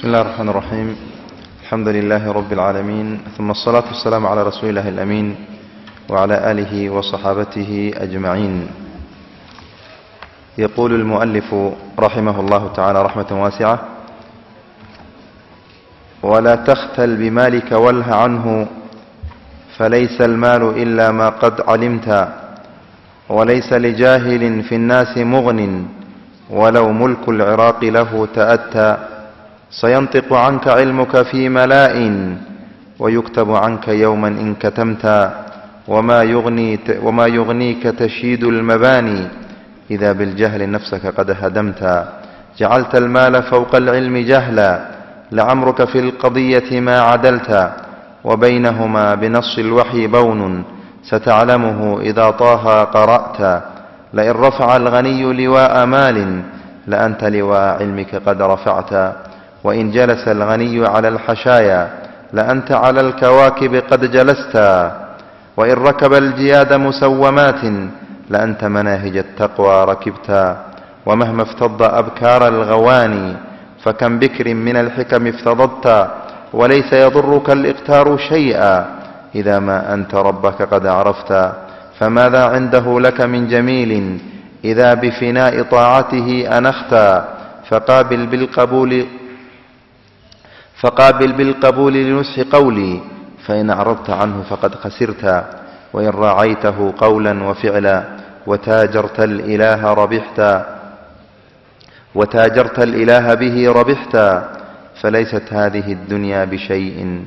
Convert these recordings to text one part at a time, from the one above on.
بسم الله الرحمن الرحيم. الحمد لله رب العالمين ثم الصلاة والسلام على رسول الله الأمين وعلى آله وصحابته أجمعين. يقول المؤلف رحمه الله تعالى رحمة واسعة ولا تختل بمالك واله عنه فليس المال إلا ما قد علمت وليس لجاهل في الناس مغن ولو ملك العراق له تأتى سينطق عنك علمك في ملاء ويكتب عنك يوما إن كتمت وما, يغني وما يغنيك تشيد المباني إذا بالجهل نفسك قد هدمت. جعلت المال فوق العلم جهلا لعمرك في القضية ما عدلت وبينهما بنص الوحي بون. ستعلمه إذا طه قرأت. لئن رفع الغني لواء مال لأنت لواء علمك قد رفعت. وإن جلس الغني على الحشايا لأنت على الكواكب قد جلست. وإن ركب الجياد مسومات لأنت مناهج التقوى ركبت. ومهما افتض أبكار الغواني فكم بكر من الحكم افتضضت. وليس يضرك الإقتار شيئا إذا ما أنت ربك قد عرفت. فماذا عنده لك من جميل؟ إذا بفناء طاعته أنخت. فقابل بالقبول فقابل بالقبول لنسح قولي فإن أعرضت عنه فقد خسرت وإن راعيته قولا وفعلا وتاجرت الإله ربحت وتاجرت الإله به ربحت فليست هذه الدنيا بشيء.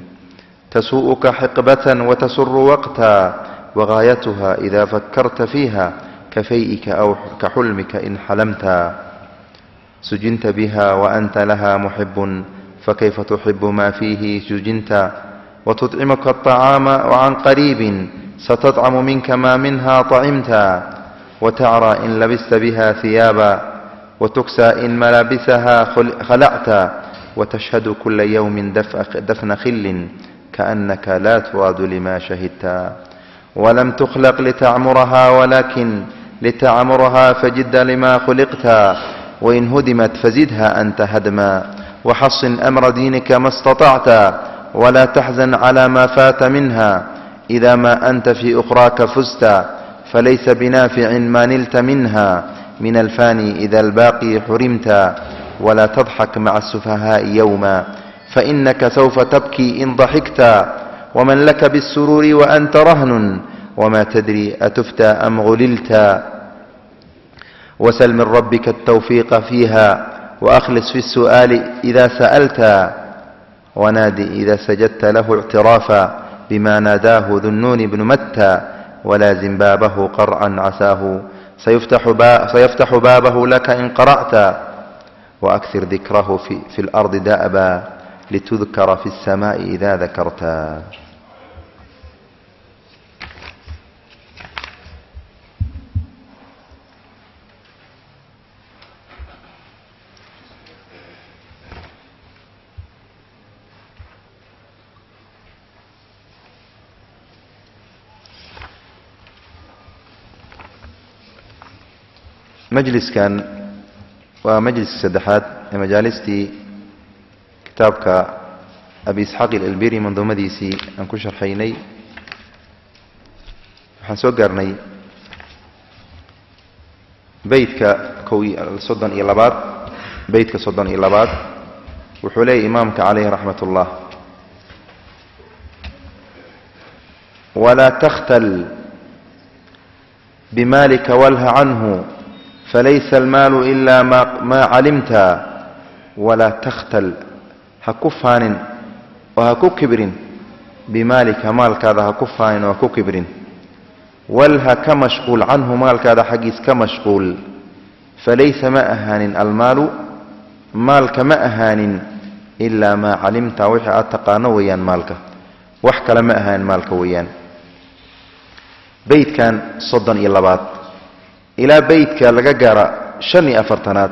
تسوءك حقبة وتسر وقتا وغايتها إذا فكرت فيها كفيئك أو كحلمك إن حلمت سجنت بها وأنت لها محب فكيف تحب ما فيه سجنت؟ وتطعمك الطعام وعن قريب ستطعم منك ما منها طعمت. وتعرى إن لبست بها ثيابا وتكسى إن ملابسها خلعت. وتشهد كل يوم دفن خل كأنك لا تراد لما شهدت. ولم تخلق لتعمرها ولكن لتعمرها فجد لما خلقت. وإن هدمت فزدها أنت هدما. وحصن أمر دينك ما استطعت ولا تحزن على ما فات منها. إذا ما أنت في أخراك فزت فليس بنافع ما نلت منها. من الفاني إذا الباقي حرمت ولا تضحك مع السفهاء يوما. فإنك سوف تبكي إن ضحكت. ومن لك بالسرور وأنت رهن وما تدري أتفتى أم غللت. وسل من ربك التوفيق فيها. وأخلص في السؤال إذا سألت ونادي إذا سجدت له اعترافا بما ناداه ذو النون بن متى ولازم بابه قرعا عساه. سيفتح, با سيفتح بابه لك إن قرأت وأكثر ذكره في, في الأرض دأبا لتذكر في السماء إذا ذكرت majliskan waa majliska saddexaad ee majaalistii kitaabka abi isxaaq ilalbiri manduumadiisii aan ku sharxaynay. Waxaan soo gaarnay beytka soddon iyo labaad. Beytka soddon iyo labaad. Wuxuu leeyahy imaamka calayhi raxmat ullah walaa takhtal bimaalika walha canhu falaysa almaalu ilaa maa calimta walaa takhtal ha ku faanin oo ha ku kibrin bimaalika maalkaada ha ku faanin oo ha ku kibrin wal ha ka mashquul canhu maalkaada xaggiis ka mashquul falaysa ma ahaanin almaalu maalka ma ahaanin ilaa maa calimta wixii aad taqaano weeyaan maalka wax kale ma ahaanin maalka weeyaan beydkan soddon iyo labaad ilaa beytka laga gaara shan iyo afartanaad.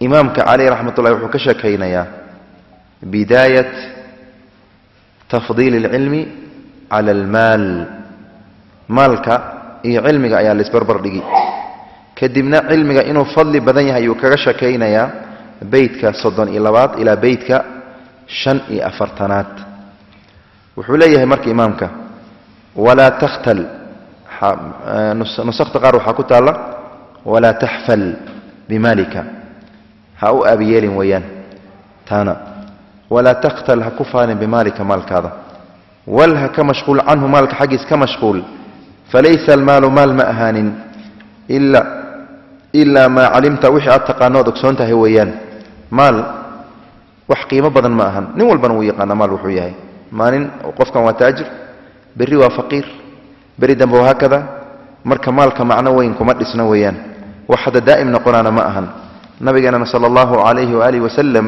Imaamka caleyh raxmat ullahi wuxuu ka sheekaynayaa bidaayat tafdiili اlcilmi cala almaal. Maalka iyo cilmiga ayaa laisbarbar dhigi. Kadibna cilmiga inuu fadli badan yahay ayuu kaga sheekaynayaa beytka soddon iyo labaad ilaa beytka shan iyo afartanaad. Wuxuu leeyahay marka imaamka walaa takhtal nusakta qaar waxaa ku taalla walaa taxfal bimaalika ha u aabiyeelin weeyaan taana walaa takhtal ha ku faanin bimaalika maalkaada wal ha ka mashquul canhu maalka xaggiis ka mashquul falaysa almaalu maal ma ahaanin ila ilaa maa calimta wixii aad taqaanood ogsoon tahay weeyaan maal wax qiimo badan ma ahan nin walbana wuu yaqaana maal wuxuu yahay maalin qofkan waa taajir berri waa faqiir بري دمبو هكذا مركا مالكا معنا وين كما تسنا ويان وحدا دائم نقرانا ما أهن نبينا صلى الله عليه وآله وسلم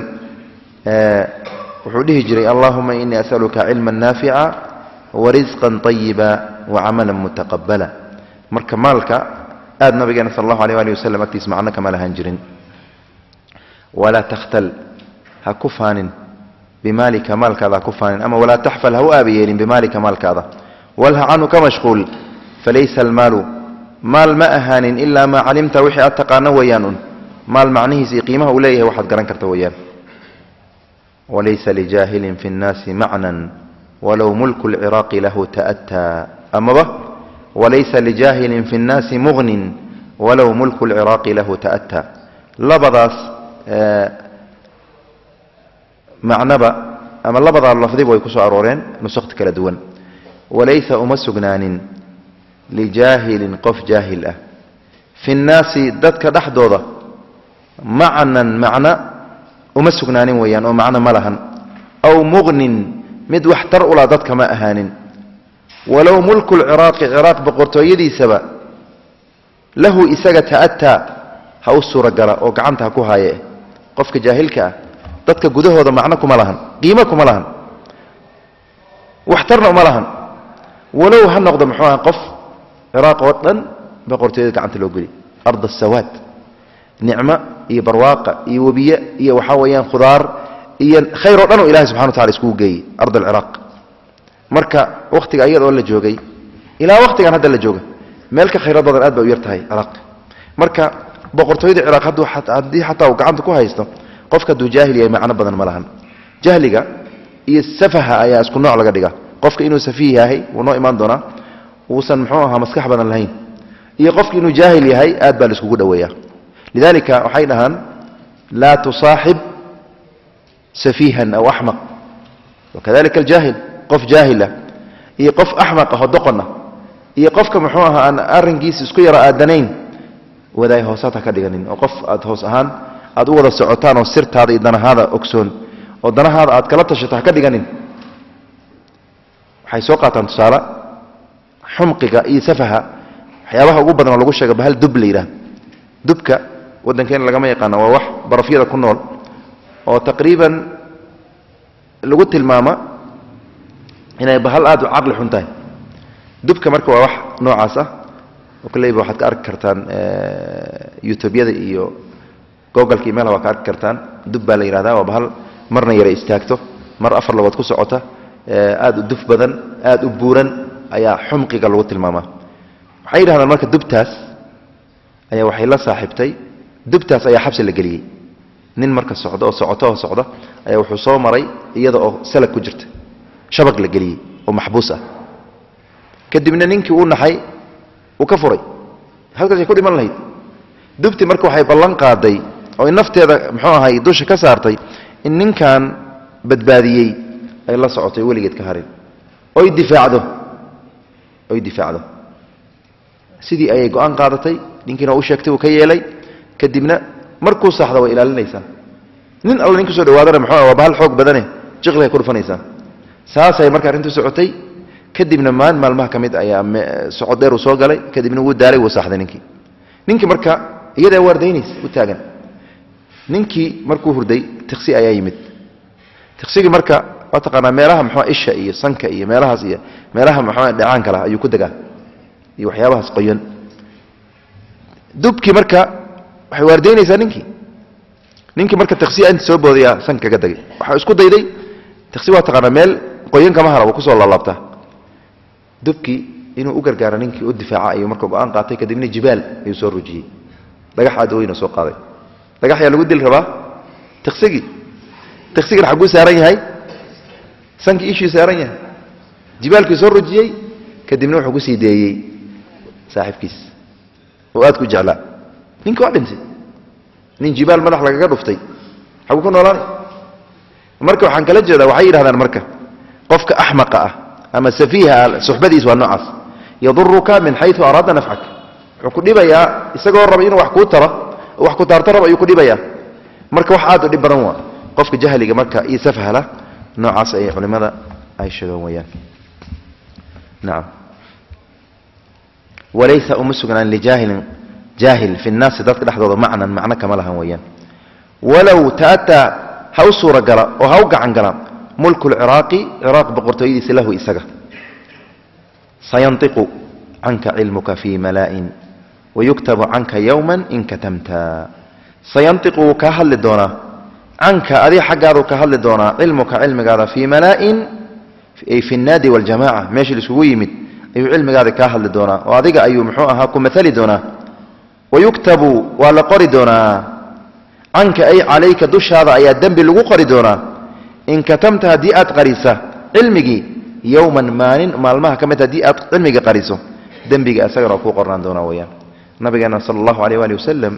وحوله جري اللهم إني أسألك علما نافعا ورزقا طيبا وعملا متقبلا مركا مالك آد نبي صلى الله عليه وآله وسلم أكتس معنا كما لها نجرين ولا تختل هكفان بمالك مالك هذا كفان أما ولا تحفل هو أبيين بمالك مالك هذا ولها عنه كمشغول فليس المال. مال ما أهان إلا ما علمت وحي أتقى ويان مال معنيه سي قيمة وليه واحد قرن كرت ويان. وليس لجاهل في الناس معنى ولو ملك العراق له تأتى. أما به وليس لجاهل في الناس مغن ولو ملك العراق له تأتى. لبضاس آه، معنبا أما لبضا اللفظي ويكسو عرورين أرورين نسخت كلا walaysa uma sugnaanin lijaahilin qof jaahil ah. Fi nnaasi dadka dhexdooda macnan macno uma sugnaanin weeyaan oo macno ma lahan. Aw muqnin mid wax tar ula dadka ma ahaanin. Walow mulku lciraaqi ciraaq boqortooyadiisaba lahu isaga ta'ataa ha u suuragala oo gacanta ha ku haaye. Qofka jaahilka ah dadka gudahooda macno kuma lahan qiimo kuma lahan. Waxtarna uma lahan walow ha noqdo muxuu aha qof ciraaq oo dhan boqortooyada gacanta loo geli. Ard asawaad nicmo iyo barwaaqa iyo webiye iyo waxaa weeyaan khudaar iyo khayr oo dhan oo ilahay subxana wa tacala iskugu geeyey ard alciraaq marka wakhtiga iyadoo la joogay ilaa wakhtigan hadda la jooga meel ka khayraad badan aad bay u yar tahay ciraaq marka boqortooyada ciraaq haddii xataa uu gacanta ku haysto qofka hadduu jaahil yahay macno badan ma lahan qofka inuu safiih yahay wuu noo imaan doonaa uusan muxuu ahaa maskax badan lahayn. Iyo qofka inuu jaahil yahay aad baa la iskugu dhoweeya lidalika waxay dhahaan laa tusaaxib safiihan aw axmaq wakadalika aljaahil qof jaahila iyo qof axmaq aho doqona iyo qofka muxuu ahaa aan arrinkiisa isku yaro aadanayn wadaay hoosaad ha ka dhiganin. Oo qof aad hoos ahaan aad u wada socotaan oo sirtaada iyo danahaada ogsoon. Oo danahaada aad kala tashato ha ka dhiganin waxay soo qaataan tusaale xumqiga iyo safaha waxyaabaha ugu badan oo lagu sheega bahal dub la yidhaah dubka waddankeena lagama yaqaano waa wax barafyada ku nool oo taqriiban lagu tilmaama inay bahal aad u caqli xun tahay. Dubka marka waa wax noocaas ah oo koleyba waxaad ka arki kartaan youtubeyada iyo googolka email waa ka arki kartaan. Dub baa la yidhahda waa bahal marna yara istaagto mar afar lagood ku socota aad u duf badan aad u buuran ayaa xumqiga lagu tilmaamaa. Waxay yidhahdaan marka dubtaas ayaa waxay la saaxiibtay. Dubtaas ayaa xabsi la geliyey. Nin marka socda oo socoto oo socda ayaa wuxuu soo maray iyada oo salag ku jirta. Shabag la geliyey oo maxbuus ah. Kadibna ninkii uu naxay uu ka furay. Halkaasay ku dhiman lahayd. Dubtii marka waxay ballan qaaday oo nafteeda muxuu ahay dusha ka saartay in ninkan badbaadiyey ay la socotay weligeed ka harin. Oy difaacdo. Oy difaacdo. Sidii ayay go'aan qaadatay ninkiina u sheegtay uu ka yeelay kadibna markuu saxda way ilaalinaysaa nin alla nin ku soo dhawaadana muxuu waa bahal xoog badane jiqligay ku dhufanaysaa saasay marka arrintu socotay kadibna maalin maalmaha ka mid ayaa socod dheer uu soo galay kadibna wuu daalay wuu saxday ninkii. Ninkii marka iyadaa waardaynaysa u taagan. Ninkii markuu hurday tiksi ayaa yimid. Tiksigii marka waa taqaanaa meelaha muxua isha iyo sanka iyo meelahaas iyo meelaha muxua dhacaanka lah ayuu ku degaa. Iyo waxyaabahaas qoyan. Dubkii marka waxay waardaynaysaa ninkii. Ninkii marka tiksiya inta soo boodaya sanka kaga degay. Waxaa isku dayday tiksi waa taqaanaa meel qoyan kama hara wuu ku soo laalaabtaa dubkii inuu u gargaaro ninkii u difaaca ayuu marka go'aan qaatay kadibna jibaal ayuu soo rujiyey. Dhagax aad weyn oo soo qaaday. Dhagax lagu dili rabaa. Tiqsigii tiqsigana xagguu saaran yahay sankii ishii saaran yahay jibaalkii soo rujiyey kadibna wuxuu ku sii deeyey saaxiibkiis. Oo aad ku jeclaa. Ninki waa dhintay. Nin jibaal madax lagaga dhuftay. Xaguu ku noolaanay. Marka waxaan kala jeedaa waxay yidhahdaan marka qofka axmaqa ah ama safiiha ah suxbadiis waa noocaas. Yaduruka min xayu araada nafcak wuxuu ku dhibayaa isagoo raba inuu wax kuu taro wax ku taarto raba ayuu ku dhibayaa. Marka wax aad u dhib badan waa qofka jahliga marka iyo safhala noocaas ay culimmada ay sheegaan weyaan nacam walaysa uma sugnaan lijaahilin jaahil fi nnaasi dadka dhexdooda macnan macno kama lahan weeyaan. Walow ta'ataa ha u suuragala oo ha u gacan gala mulku lciraaqi ciraaq boqortooyadiisa lahu isaga. Sayantiqu canka cilmuka fii malaa'in wayuktabu canka yowma in katamta. Sayantiqu wuu kaa hadli doonaa canka adiga xaggaaduu ka hadli doonaa cilmuka cilmigaada fii malaa'in ay fi nnaadi waljamaca meeshii laisugu yimid ayuu cilmigaada kaa hadli doonaa. Oo adiga ayuu muxuu ahaa ku maali doonaa. Wayuktabu waa la qori doonaa. Canka ay calayka dushaada ayaa dembi lagu qori doonaa. In katamta haddii aad qarisa cilmigii yowman maalin maalmaha ka mid haddii aad cilmiga qariso dembiga isagana waa kuu qornaan doonaa weyaan nabigeena sala allahu alayh waali wasalam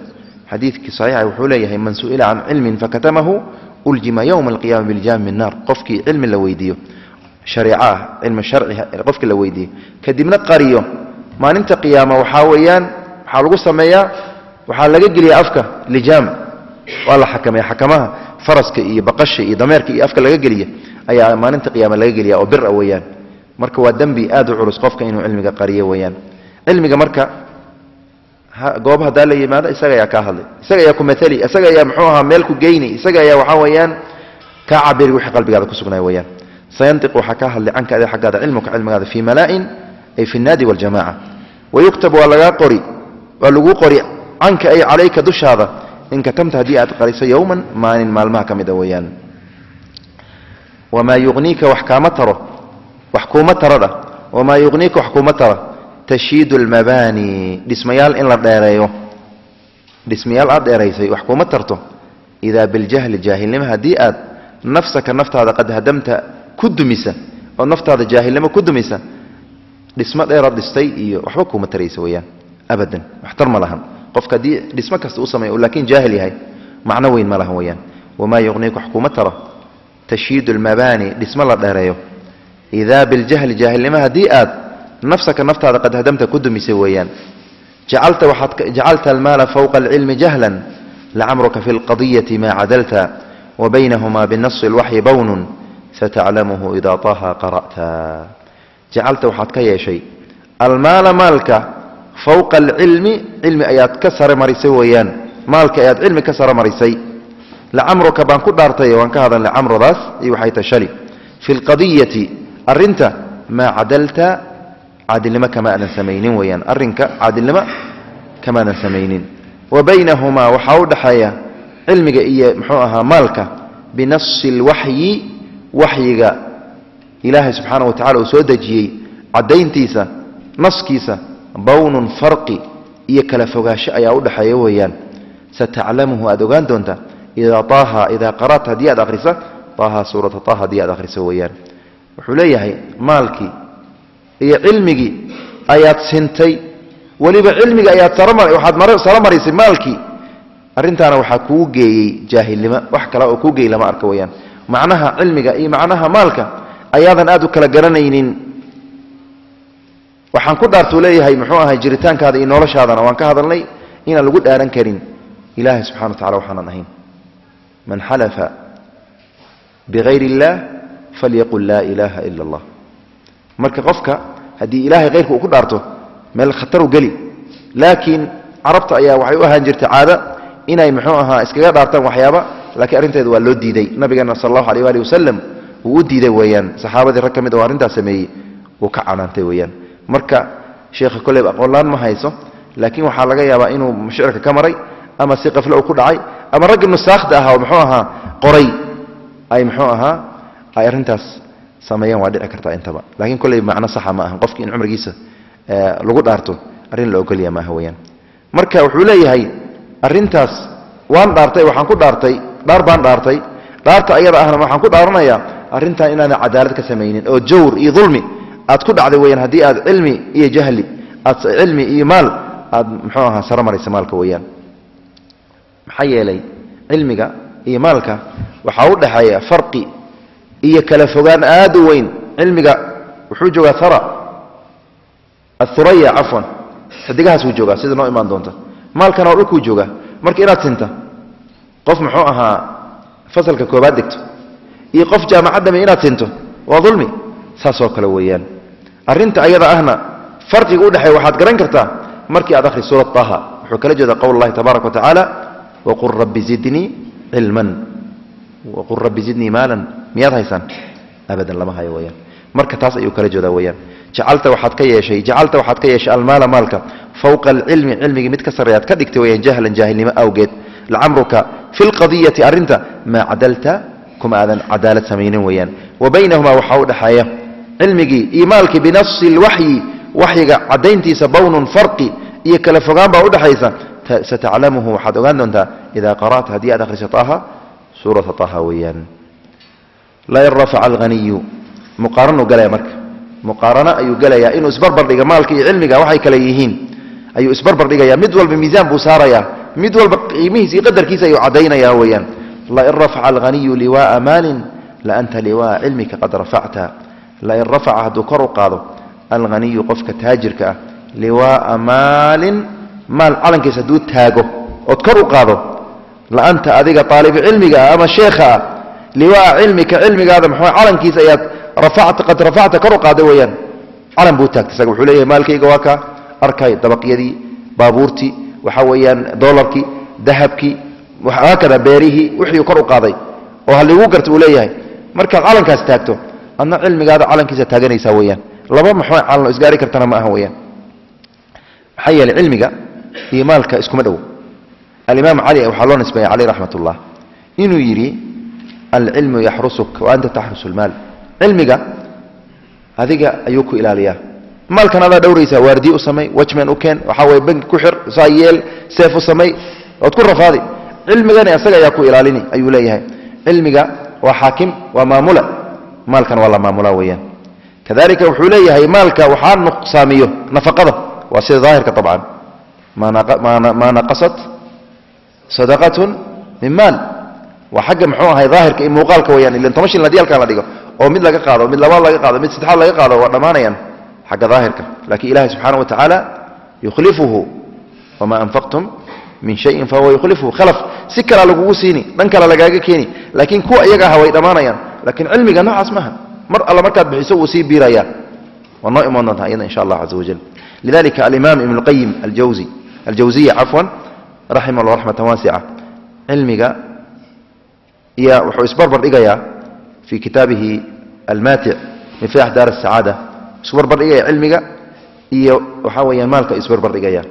xadiidkii saxiixa wuxuu leeyahay man su'ila can cilmin fakatamahu uljima yowma alqiyama biljaami min naar. Qofkii cilmi la weydiiyo shareeco ah cilmi sharci qofkii la weydiiyo kadibna qariyo. Maalinta qiyaama waxaa weeyaan waxaa lagu sameeyaa waxaa laga geliyaa afka lijaam waa la xakameeya xakamaha faraska iyo baqasha iyo dameerka iyo afka laga geliya ayaa maalinta qiyaama laga geliya oo bira weeyaan. Marka waa dembi aad u culus qofka inuu cilmiga qariyo weeyaan. Cilmiga marka goob haddaa la yimaado isaga ayaa kaa hadlay. Isaga ayaa ku maali isaga ayaa muxuu ahaa meel ku geyni isaga ayaa waxaa weeyaan kaa cabiri wixii qalbigaada ku sugnay weeyaan. Sayantiq waxaa kaa hadlay canka adi xaggaada cilmuka cilmigaada fii malaa'in ay fi nnaadi waljamaca wayuktab waa lagaa qori waa laguu qori canka ay calayka dushaada in katamta haddii aad qariso yowman maalin maalmaha ka mid a wamaa yugniika wax kaama taro wax kuuma tarodha wamaa yugniika wax kuuma tara tashiidu lmabaani dhismayaal in la dheereeyo. Dhismayaal aad dheeraysay wax kuuma tarto. Idaa biljahli jaahilnimo haddii aad nafsaka naftaada qad hadamta ku dumisa oo naftaada jaahilnimo ku dumisa dhismo dheeraad dhistay iyo waxba kuuma taraysa weyaan abadan waxtar ma lahan. Qofka haddii dhismo kasta u sameeyo laakiin jaahil yahay macno weyn ma lahan weyaan wamaa yuqniika wax kuuma taro. Tashiidu lmabaani dhismo la dheereeyo. Idaa biljahli jaahilnimo haddii aad nafsaka naftaada qad hadamta ku dumisay weeyaan jacalta waxaad jacalta almaala fowqa alcilmi jahlan lacamruka fi lqadiyati maa cadalta wa baynahumaa binasi alwaxyi bownun sataclamuhu idaa taha qara'ta jacalta waxaad ka yeeshay almaala maalka fowqa alcilmi cilmi ayaad ka sare marisay weeyaan maalka ayaad cilmi ka sare marisay lacamruka baan ku dhaartay waan ka hadalnay camrudaas iyo waxay tahay fi lqadiyati arrinta maa cadalta caadilnimo kama aadan samaynin weeyaan arrinka caadilnimo kamaadan samaynin wa baynahumaa waxaa u dhexeeya cilmiga iyo muxuu ahaa maalka binasi alwaxyi waxyiga ilaahay subxaana wa tacala uu soo dejiyey caddayntiisa naskiisa bownun farqi iyo kala fogaasho ayaa u dhexeeya weeyaan sataclamuhu aad ogaan doonta idaa taaha idaa qara'ta haddii aad akhrisa taaha suurata taaha haddii aad akhriso weeyaan wuxuu leeyahay maalkii iyo cilmigii ayaad sintay. Weliba cilmiga ayaad waxaad saro marisay maalkii. Arrintaana waxaa kuu geeyey jaahilnimo wax kale oo kuu geey lama arka weyaan macnaha cilmiga iyo macnaha maalka ayaadan aad u kala garanaynin. Waxaan ku dhaartuu leeyahay muxuu ahay jiritaankaada iyo noloshaadana waan ka hadalnay inaan lagu dhaaran karin. Ilaahay subxana wa tacala waxaanan ahayn. Man xalafa bikayr اllah falyaqul laa ilaaha ila اllah marka qofka haddii ilaahay khayrka uu ku dhaarto meel khataru geli. Laakiin carabta ayaa waxay u ahaan jirtay caado inay muxuu ahaa iskaga dhaartaan waxyaaba laakiin arrinteeda waa loo diiday. Nabigeena sal allahu alيh ali wasalam wuu u diiday weeyaan. Saxaabadii rag ka mid oo arrintaas sameeyey wuu ka canaantay weeyaan. Marka sheekha kolleyb aqoonlaan ma hayso laakiin waxaa laga yaabaa inuu shicirka ka maray ama si qafle uu ku dhacay ama raggii nusaakhda ahaa oo muxuu ahaa qoray ay muxuu ahaa ay arrintaas sameeyaan waa dhici kartaa intaba. Laakiin kolley macno saxa ma aha. Qofki in cumrigiisa lagu dhaarto arrin la ogolya maaha weyaan marka wuxuu leeyahay arrintaas waan dhaartay waxaan ku dhaartay dhaar baan dhaartay. Dhaarta ayada ahna waxaan ku dhaaranayaa arrintan inaadan cadaalad ka samaynin oo jawr iyo dulmi aad ku dhacday weyaan haddii aad cilmi iyo jahli aad cilmi iyo maal aad muxuu ahaa saro maalka weyaan maxaa yeelay cilmiga iyo maalka waxaa u dhexeeya farqi iyo kala fogaan aad u weyn cilmiga wuxuu joogaa hara athuraya cafwan. Xidigahaas wuu joogaa sida noo imaan doonta. Maalkana waa dhulkuu joogaa. Marka inaad sinta qof muxuu ahaa fasalka koobaad degto iyo qof jaamacaddame inaad sinto waa dulmi. Saasoo kale weeyaan. Arrinta ayada ahna farqiga udhexeeya waxaad garan kartaa markii aad akhri suurat taha wuxuu kala jeeda qowl اllahi tabaaraka wa waqul rabbi zidnii cilman وقل ربي زدني مالا. مياد هيسان أبدا لما هاي ويان. مركة تاس أيو كلا جودا ويان. جعلت وحد كي يشي. جعلت وحد كي يشي المال مالك. فوق العلم علمي متكسر ياد كدكت ويان. جهلا جاهل ما أوجد لعمرك في القضية أرنت. ما عدلت. كما أذن عدالة سمين ويان. وبينهما وحاول حياة. علمي إيمالك بنص الوحي. وحي عدينتي سبون فرقي. إيكالفغان بعود حيثا. ستعلمه وحد أغاندون إذا قرأت هدية أدخل شطاها suurata taha weeyaan. Lain rafaca alhaniyu muqaaranuu galaya marka. Muqaarano ayuu gelayaa inuu isbarbar dhiga maalka iyo cilmiga waxay kale yihiin. Ayuu isbarbar dhigaya mid walba miisaan buu saarayaa. Mid walba qiimihiisa iyo qadarkiisa ayuu caddaynaya weeyaan. Lain rafaca alhaniyu liwaaa maalin laanta liwaaa cilmika qad rafacta. Lain rafaca hadduu kor u qaado alhaniyu qofka taajirka ah liwaaa maalin maal calankiisa hadduu taago ood kor u qaado laanta adiga aalibu cilmiga ah ama sheekha ah liwaaa cilmika cilmigaada mxuu calankiisa ayaad qad rafacta kor u qaada weeyaan. Calan buu taagtay isaga wuxuu leeyahay maalkayga waa kaa arkay dabaqyadii baabuurtii waxa weeyaan dolarkii dahabkii haakada beerihii wixii kor u oo haligu garta uu leeyahay. Markaad calankaas taagto adna cilmigaada calankiisa taaganaysaa weyaan laba maxaa calan isgaari kartana ma aha weyaan maxaa yeeley cilmiga iyo maalka iskuma dhow alimaam cali waxaa loo nisbeeya caleyh raxmat ullah inuu yidhi alcilmu yaxrusuk wa anta taxrusu lmaal cilmiga adiga ayuu ku ilaaliyaa. Maalkan adaa dhowraysaa waardiye u samay wajman u keen waxaa weye banki ku xir saa yeel seef u samay ood ku rafaadi. Cilmigani asaga ayaa ku ilaalini ayuu leeyahay. Cilmiga waa xaakim waa maamula. Maalkan waa la maamulaa weyaan kadalika wuxuu leeyahay maalka waxaa nuqsaamiyo nafaqada. Waa sida daahirka abcan maa naqasat صدقة من مال. وحق محوها ظاهر كي موقالك ويان اللي انت ماشي لديالك على ديقه. أو ميد لا قاده ميد لبا لا قاده ميد سدخا لا قاده وا ضمانيان حق ظاهرك لكن إله سبحانه وتعالى يخلفه. وما أنفقتم من شيء فهو يخلفه. خلف سكر على قوسيني دنك على لاغاكيني لكن كو ايغا هوي ضمانيان لكن علمي غنا اسمها مر الله مركات بحيث وسي بيريا ونؤمن إن شاء الله عز وجل. لذلك الإمام ابن القيم الجوزي الجوزية عفوا raximah llah raxmatan waasica cilmiga iyo wuxuu isbarbar dhigayaa fii kitaabihi almatic miftax daar asacaada isbarbar dhigaya cilmiga iyo waxaa weeyaan maalka isbarbar dhigaya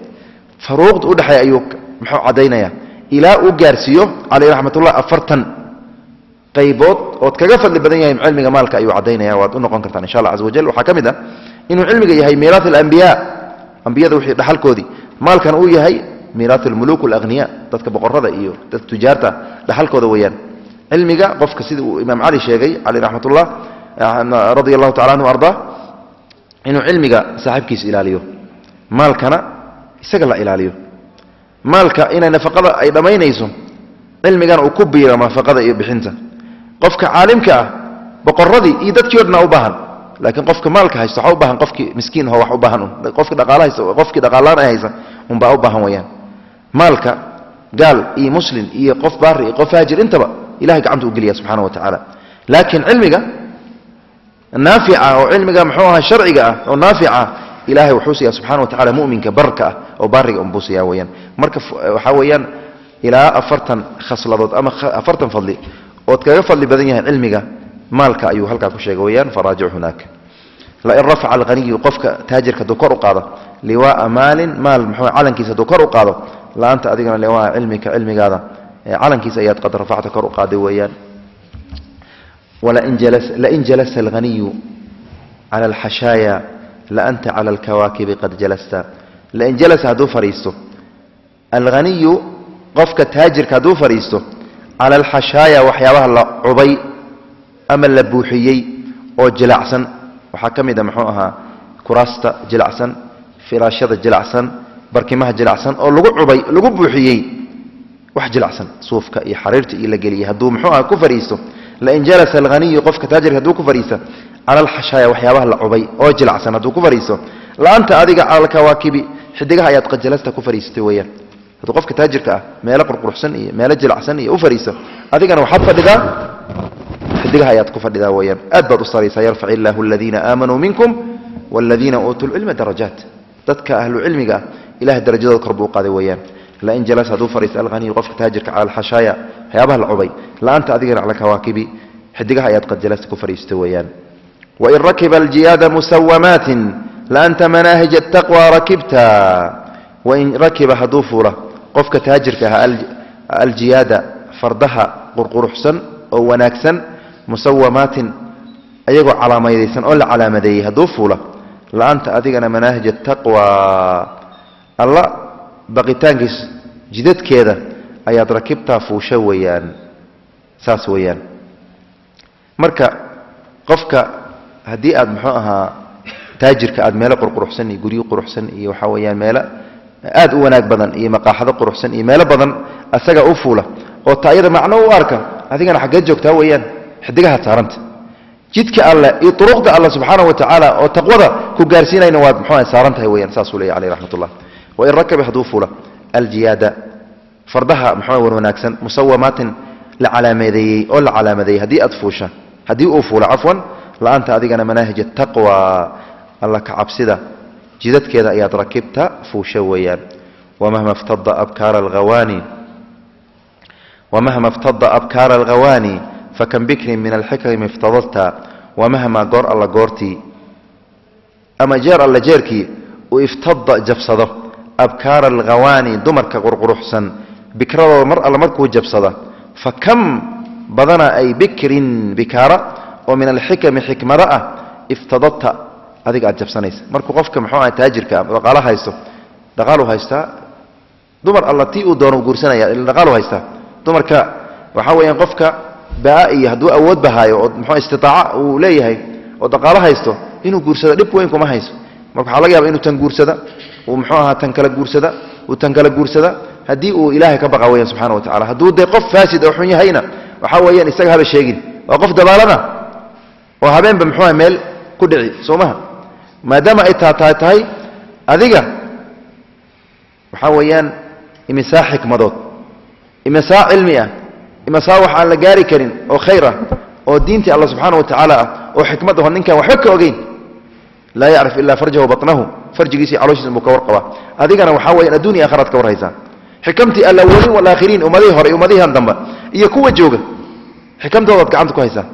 faruuqda udhexeeya ayuu muxuu caddaynaya ilaa uu gaarsiiyo caleyh raxmat ullah afartan qaybood ood kaga fadli badan yahay cilmiga maalka ayuu caddaynaya waad u noqon kartaan insha allah caza wajal waxaa ka mid ah inuu cilmiga yahay miiraat alambiya ambiyada wixii dhaxalkoodii. Maalkan uu yahay miiraat almuluuk alahniya dadka boqorada iyo dadka tujaarta dhaxalkooda weeyaan. Cilmiga qofka sida uu imaam cali sheegay caleyh raxmat ullah radia allahu tacala anhu ardaa inuu cilmiga saaxiibkiisa ilaaliyo. Maalkana isaga la ilaaliyo. Maalka inay nafaqada ay dhammaynayso cilmigana uu ku biiro nafaqada iyo bixinta. Qofka caalimka ah boqoradii iyo dadkii o dhan u baahan laakiin qofka maalka haysta waxaa u baahan qofkii miskiin ho wax u maalka gaal iyo muslim iyo qof baari iyo qof faajir intaba ilahay gacanta u geliya subxaana wa tacaala laakiin cilmiga naafica oo cilmiga muxuu aha sharciga ah oo naafica ilahay wuxuu siiya subxana wa tacala muminka barka ah oo baariga unbuu siiya weyaan marka waxaa weeyaan ilaa afartan khasladood ama afartan fadli ood kaga fadli badan yahay cilmiga maalka ayuu halkaa ku sheegay weyaan faraajic hunaaka lain rafaca alhaniyu qofka taajirka hadduu kor u qaado liwaaa maalin maal muxuu calankiisa hadduu kor u qaado la-anta adigana liwaaa cilmika cilmigaada calankiisa ayaad qad rafacta kor u qaaday weeyaan. Lain jalasa alhaniyu cala alxashaaya laanta cala alkawaakibi qad jalasta. Lain jalasa hadduu fadhiisto alhaniyu qofka taajirka hadduu fadhiisto cala alxashaaya waxyaabaha la cubay ama la buuxiyey oo jilacsan waxaa ka mid a muxuu ahaa kuraasta jilacsan firaashada jilacsan barkimaha jilacsan oo lagu cubay lagu buuxiyey wax jilacsan suufka iyo xariirta iyo la geliyey hadduu muxuu aha ku fadhiisto lain jalasa alhaniyu qofka taajirka hadduu ku fadhiisto cala alxashaaya waxyaabaha la cubay oo jilacsan hadduu ku fadhiisto la-anta adiga cala alkawaakibi xidigaha ayaad qajalasta ku fadhiisatay weeyaan hadduu qofka taajirka ah meelo qurquruxsan iyo meelo jilacsan iyo u fadhiisto adigana waxaad fadhidaa xidigaha ayaad ku fadhidaa weeyaan aad baad u saraysaa yarfac illaahu aladiina aamanuu minkum waaladiina uutuu lcilma darajaat dadka ahlu cilmiga ah ilahay darajadooda kor buu qaaday weeyaan. Lain jalasa hadduu fadhiisto alhaniyu qofka taajirka cala alxashaaya waxyaabaha la cubay. La-anta adigana cala alkawaakibi xidigaha ayaad qajalasta ku fadhiisatay weeyaan. Wain rakiba aljiyaada musawamaatin laanta manaahij ataqwa rakibta. Wain rakiba hadduu fuula qofka taajirka ah aljiyaada fardaha qurquruxsan oo wanaagsan musawamaatin ayagoo calaamadaysan oo la calaamadeeyey hadduu fuula la-anta adigana manaahij ataqwa alla baqitaankiis jidadkeeda ayaad rakibtaa fuusha weeyaan. Saas weeyaan. Marka qofka haddii aad muxuu ahaa taajirka aad meelo qurquruxsan iyo guryo quruxsan iyo waxaa weeyaan meelo aad u wanaag badan iyo maqaaxado quruxsan iyo meelo badan asaga u fuula oo taayada macno u arka adigana xaggeed joogtaa weeyaan xidigaha saaranta jidka alle iyo uruqda alle subxaana wa tacaala oo taqwada ku gaarsiinayna waad muxuu saaran tahay weyaan saasuu leeya aleyh raxmat ullah wain rakabi hadduu fuula aljiyaada fardaha muxuu wan wanaagsan musawamaatin la calaameedeeyey oo la calaamadeeyey haddii aad fuusha haddii uu fuula cafwan la-anta adigana manaahij ataqwa alla ka cabsida jidadkeeda ayaad rakibta fuusha weeyaan. Wamahma iftada abkaara alghawaani fakam bikrin min alxikami iftadadta wamahma goor alla goortii ama jeer alla jeerkii uu iftada jabsado abkaara alghawaani dumarka qurquruxsan bikradooda mar alla markuu jabsada fakam badana ay bikrin bikaara oo min alxikami xikmada ah iftadadta adiga aad jabsanaysa markuu qofka muxuu aha taajirka dhaqaalo haysto dhaqaalu haystaa dumar alla tii uu doono guursanaya dhaqaalu haystaa dumarka waxaa weeyaan qofka baa iyo hadduu awood bahaayo oo muxuu istitaaca uu leeyahay oo dhaqaalo haysto inuu guursado dhib weyn kuma hayso. Marka waxaa laga yaaba inuu tan guursada uu muxuu ahaa tan kala guursada uu tan kala guursada haddii uu ilaahay ka baqa weeyaan subxana wa tacala hadduu dee qof faasid oo xun yahayna waxaa weeyaan isaga haba sheegin. Waa qof dabaalana oo habeenba muxuuha meel ku dhici soo maha maadaama ay taataay tahay adiga waxaa weeyaan imisaa xikmadood imisaa cilmi ah مساوح على جاري كرين أو خيرة أو دينتي الله سبحانه وتعالى أو حكمته هننك وحكة وغين لا يعرف إلا فرجه وبطنه فرج جيسي على وشيس المكور قبا هذه أنا محاول الدنيا آخرات كور هيسان حكمتي الأولين والآخرين وما ذي هرئي وما ذي هن دمبا إيا قوة جوغة حكمت الله بكعامتك هيسان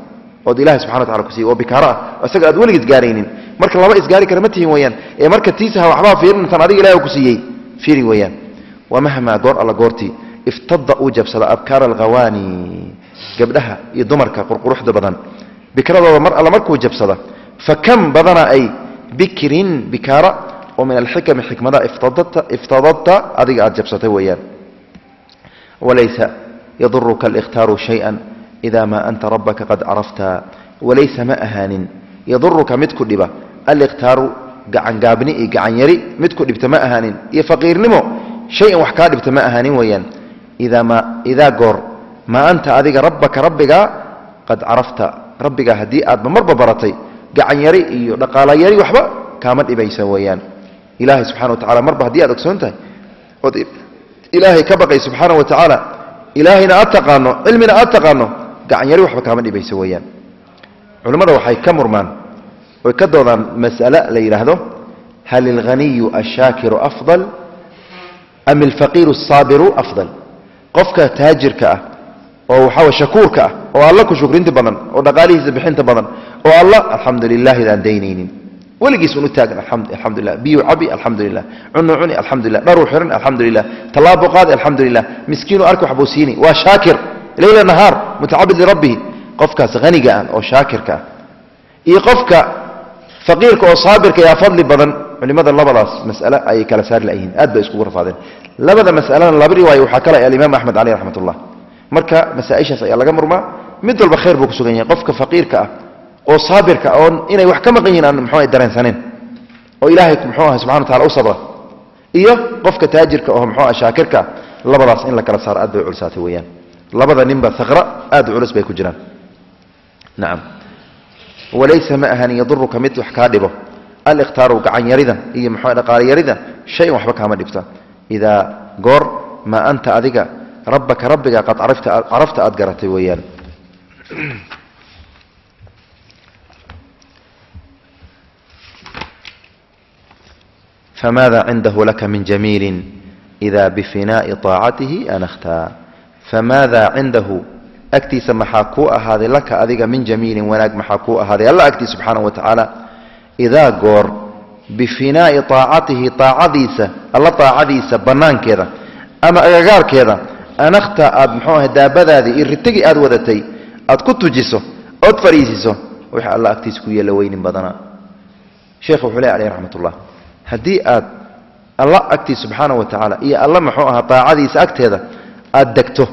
ودي الله سبحانه وتعالى كسي وبكارا أستقل أدولي جارينين مرك الله بأس جاري كرمتهم ويان. إيا مرك تيسها وعبا فيرن فنادي إلهي وكسيي فيرن ويان. ومهما دور الله قورتي. Iftada uu jabsada abkaara alghawaani gabdhaha iyo dumarka qurquruxda badan bikradooda mar alla markuu jabsada fakam badana ay bikrin bikaara oo min alxikami xikmada iftadadta adiga aad jabsatay weeyaan walaysa yaduruka alihtaaru shayan ida ma anta rabaka qad carafta walaysa ma ahaanin yaduruka mid ku dhiba alihtaaru gacangaabni iyo gacanyari mid ku dhibta ma ahaanin iyo faqiirnimo shayan wax kaa dhibta ma ahaanin weeyaan idaa goor maa anta adiga rabbaka rabbigaa qad carafta. Rabbigaa haddii aadba marba baratay gacanyari iyo dhaqaalayari waxba kaama dhibaysa weeyaan. Ilaahay subxana wa tacala marba haddii aad ogsoon tahay ood ilaahay ka baqay subxaana wa tacaala ilaahayna aad taqaano cilmina aad taqaano gacanyari waxba kaama dhibaysa weeyaan. Culimmada waxay ka murmaan oy ka doodaan mas'ale la yidhaahdo hal ilghaniyu ashaakiru afdal? Am ilfaqiiru asaabiru afdal qofka taajirka ah oo waxaa shakuurka ah oo alla ku shukrinta badan oo dhaqaalihiisa bixinta badan oo alla alxamdu lilah idaan daynaynin. Weligiis un u taagan alxamdulilah biyu cabi alxamdulilah cunu cuni alxamdulilah dharuu xiran alxamdulilah tallaabo qaadi alxamdulilah miskiinu arki waxbuu siini. Waa shaakir. Leyla nahaar mutacabid lirabbihi. Qofkaas haniga ah oo shaakirka ah. Iyo qofka faqiirka oo saabirka yaa fadli badan culimada labadaas mas'ale ayay kala saari layihiin aad bay iskugu rafaadeen. Labada mas'alana laba riwaaya waxaa kale alimaam axmed caleyh raxmat ullah marka masaa-ishaas ayaa laga murmaa mid walba khayr buu ku sugan yahay. Qofka faqiirka ah oo saabirka oon inay wax ka maqan yihiin aan muxuu dareensaneen oo ilaahay muxuu aha subxana wa tacala u sabra iyo qofka taajirka oo muxuu ah shaakirka ah labadaas in la kala saaro aad bay culsaatay weeyaan. Labada ninba haqra aad culus bay ku jiraan. Nacam walaysa ma ahan yaduruka mid wax kaa dhibo aliktaaru gacan yarida iyo muxuu dhaqaale yarida shayan waxba kaama dhibta idaa goor maa anta adiga rabbaka rabbiga qad carafta aad garatay weeyaan famaada cindahu laka min jamiili ida bifinaai طaacatihi anakhtaa famaada cindahu agtiisa maxaa kuu ahaaday laka adiga min jamiilin wanaag maxaa kuu ahaaday alla agtiisa subxaanaه wa tacaala idaa goor bifinaai طaacatihi aacadiisa alla aacadiisa banaankeeda ama agagaarkeeda anakhta aad mxuu aha daabadaadii iyo ritagii aad wadatay aad ku tujiso ood fariisiso wix alla agtiisa ku yeela weynin badanaa sheekh wuxuu ley aleyh raxmat ullah haddii aad alla agtiisa subxaana wa tacaala iyo alla muxuu ahaa daacadiisa agteeda aad degto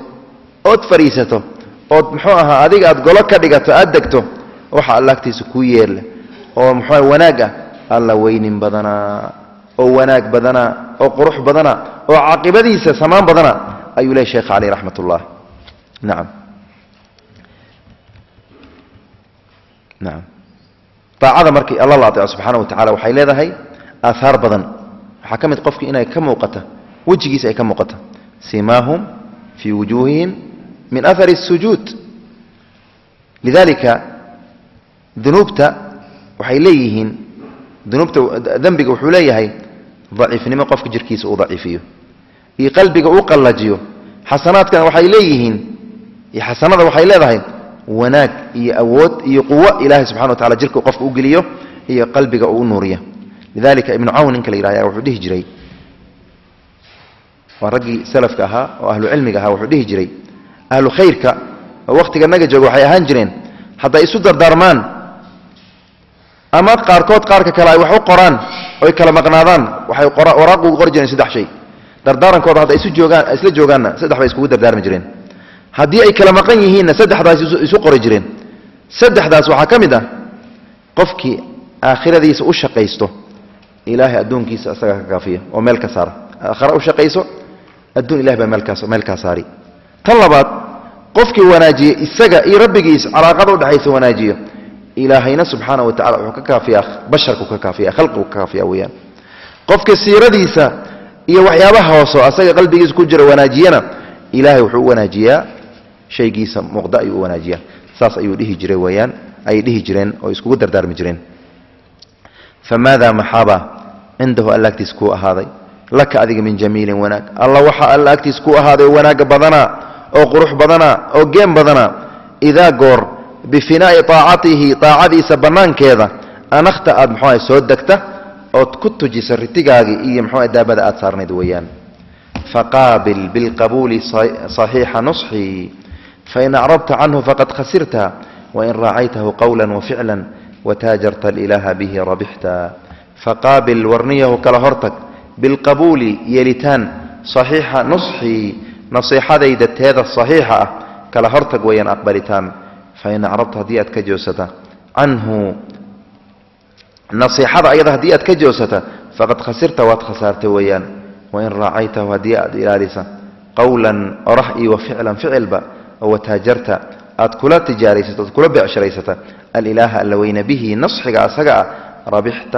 ood fariisato ood muxuu ahaa adiga aad golo ka dhigato aad degto waxa alla agtiisa kuu yeela oo muxuu wanaag ah alla weynin badanaa oo wanaag badanaa oo qurux badanaa oo caaqibadiisa samaan badana ayuu leey sheekh caleyh raxmat ullah nacam nacam daacada markii alla la adeeco subxaana wa tacala waxay leedahay aahaar badan. Waxaa ka mid qofki inay ka muuqata wejigiisa ay ka muuqata. Simaahum fii wujuuhihim min ahari الsujuud lidalika dunuubta waxay leeyihiin dunuubta dembiga wuxuu leeyahay daciifnimo qofka jirkiisa uu daciifiyo. Iyo qalbiga uu qallajiyo. Xasanaadkana waxay leeyihiin xasanada waxay leedahay wanaag iyo awood iyo quwo ilaahay subxana wa tacala jirka qofka u geliyo iyo qalbiga uu u nuuriya lidalika ibnu cawn ninka la yihahda wuxuu dhihi jiray waa raggii salafka ahaa oo ahlu cilmiga ahaa wuxuu dhihi jiray ahlu khayrka oo wakhtiga naga jooga waxay ahaan jireen hadday isu dardaarmaan ama qaarkood qaarka kale ay wax u qoraan oy kala maqnaadaan waxay waraaq ugu qori jireen saddex shay. Dardaarankooda hadday isu isla joogaanna saddex bay iskugu dardaarmi jireen. Haddii ay kala maqan yihiinna saddexdaas isu qori jireen. Saddexdaas waxaa ka mid ah qofkii aakhiradiisa u shaqaysto ilaahay adduunkiisa isaga ka kaafiya oo meel ka saara. Aakhira u shaqayso adduun ilahay baa meelkaas meel kaa saari. Tan labaad qofkii wanaajiye isaga iyo rabbigiis calaaqada udhexaysa wanaajiyo ilaahayna subxaana wa tacala wuxuu ka kaafiyaa basharku ka kaafiya khalqigu ka kaafiya weeyaan. Qofka siiradiisa iyo waxyaabaha hooso asaga qalbigiisa ku jira wanaajiyana ilaahay wuxuu u wanaajiyaa shaygiisa muuqda ayuu u wanaajiyaa. Saas ayuu dhihi jiray weeyaan ayay dhihi jireen oo iskugu dardaarmi jireen. Famaada maxaaba cindahu alla agtiis kuu ahaaday. Laka adiga min jamiilin wanaag. Alla waxa alla agtiis kuu ahaaday oo wanaagga badanaa oo qurux badanaa oo geen badanaa. Idaa goor bifinaai aacatihi aacadiisa banaankeeda anakhta aad mxuah soo degta ood ku tujisa ritigaagii iyo mxua daabada aad saarnayd weeyaan faqaabil bilqabuuli صaxiixa nusxii fain acrabta canhu faqad khasirta wain raacaytahu qowla waficla wataajarta alilaaha bihi rabixta faqaabil warniyahu kala hortag bilqabuuli yeelitaan صaxiixa nusxii nasiixadayda teeda صaxiixa ah kala hortag weeyaan aqbalitaan فإن عرضت هدية كجوسة عنه نصيحة أيضا هدية كجوسة فقد خسرت واتخسرت ويا وإن رعيته هدية إلاليسا قولا رحئي وفعلا فعل با. أو تاجرت. أدكلا تجاريسة أدكلا بعشريسة الإله اللوين به نصحك أسقع ربحت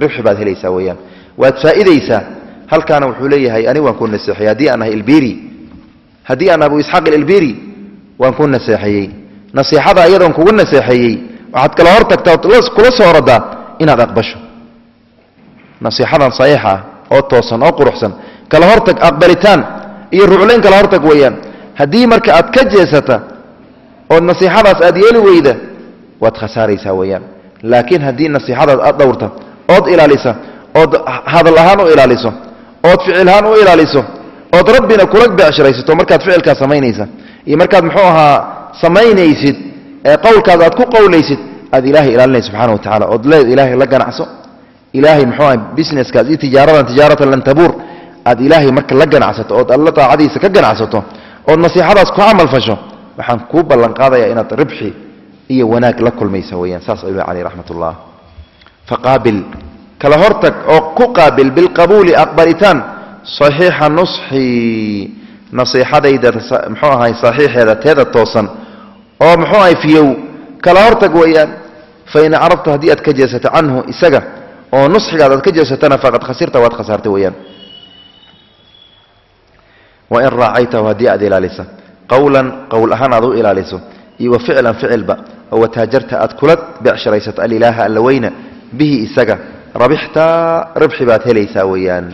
ربح باته ليسا ويان. وأتفائديسا هل كان وحوليها أني وأكون نصيحي هدية أنا إلبيري. هدي أنا أبو إسحاق الإلبيري. Waan ku naseexeeyey nasiixada iyadoon kugu naseexeeyey waxaad kala hor tagtaa ood kula soo oradaa inaad aqbasho. Nasiixadan saxiixa ah oo toosan oo quruxsan kala hortag aqbalitaan iyo ruclayn kala hortag weeyaan. Haddii marka aad ka jeesata ood nasiixadaas aad yeeli weyda waad khasaaraysaa weeyaan. Laakiin haddii nasiixadaas aad dhowrta ood ilaalisa ood hadal ahaan u ilaaliso ood ficil ahaan u ilaaliso ood rabbina kula becshiraysato markaad ficilkaa samaynaysa iyo markaad muxuu ahaa samaynaysid ee qowlkaas aad ku qowlaysid aad ilaahay ilaalinay subxana wa tacala ood leed ilaahay la ganacso. Ilaahay muxuu aha businesskaas iyo tijaaradan tijaaratan lan aad ilaahay marka la ganacsato ood alla daacadiisa ka ganacsato ood nasiixadaas ku camal fasho waxaan kuu ballan qaadayaa inaad ribxi iyo wanaag la kulmaysa weyaan saas ayuu caleyh raxmat ullah faqaabil. Kala hortag oo ku qaabil bilqabuuli aqbalitaan. Saxiixa nusxii nasiixadayda muxuu ahay saxiixeeda teeda toosan oo muxuu ahay fiyow kala hortag weeyaan. Fain carabta haddii aad ka jeesato canhu isaga oo nusxigaad aad ka jeesatana faqad khasirta waad khasaartay weeyaan. Wain raacaytahu haddii aad ilaalisa qowlan qowl ahaan aad u ilaaliso iyo wa ficlan ficilba oo wataajarta aad kula becshiraysato alilaaha alla weyna bihi isaga rabixta ribxi baad helaysaa weeyaan.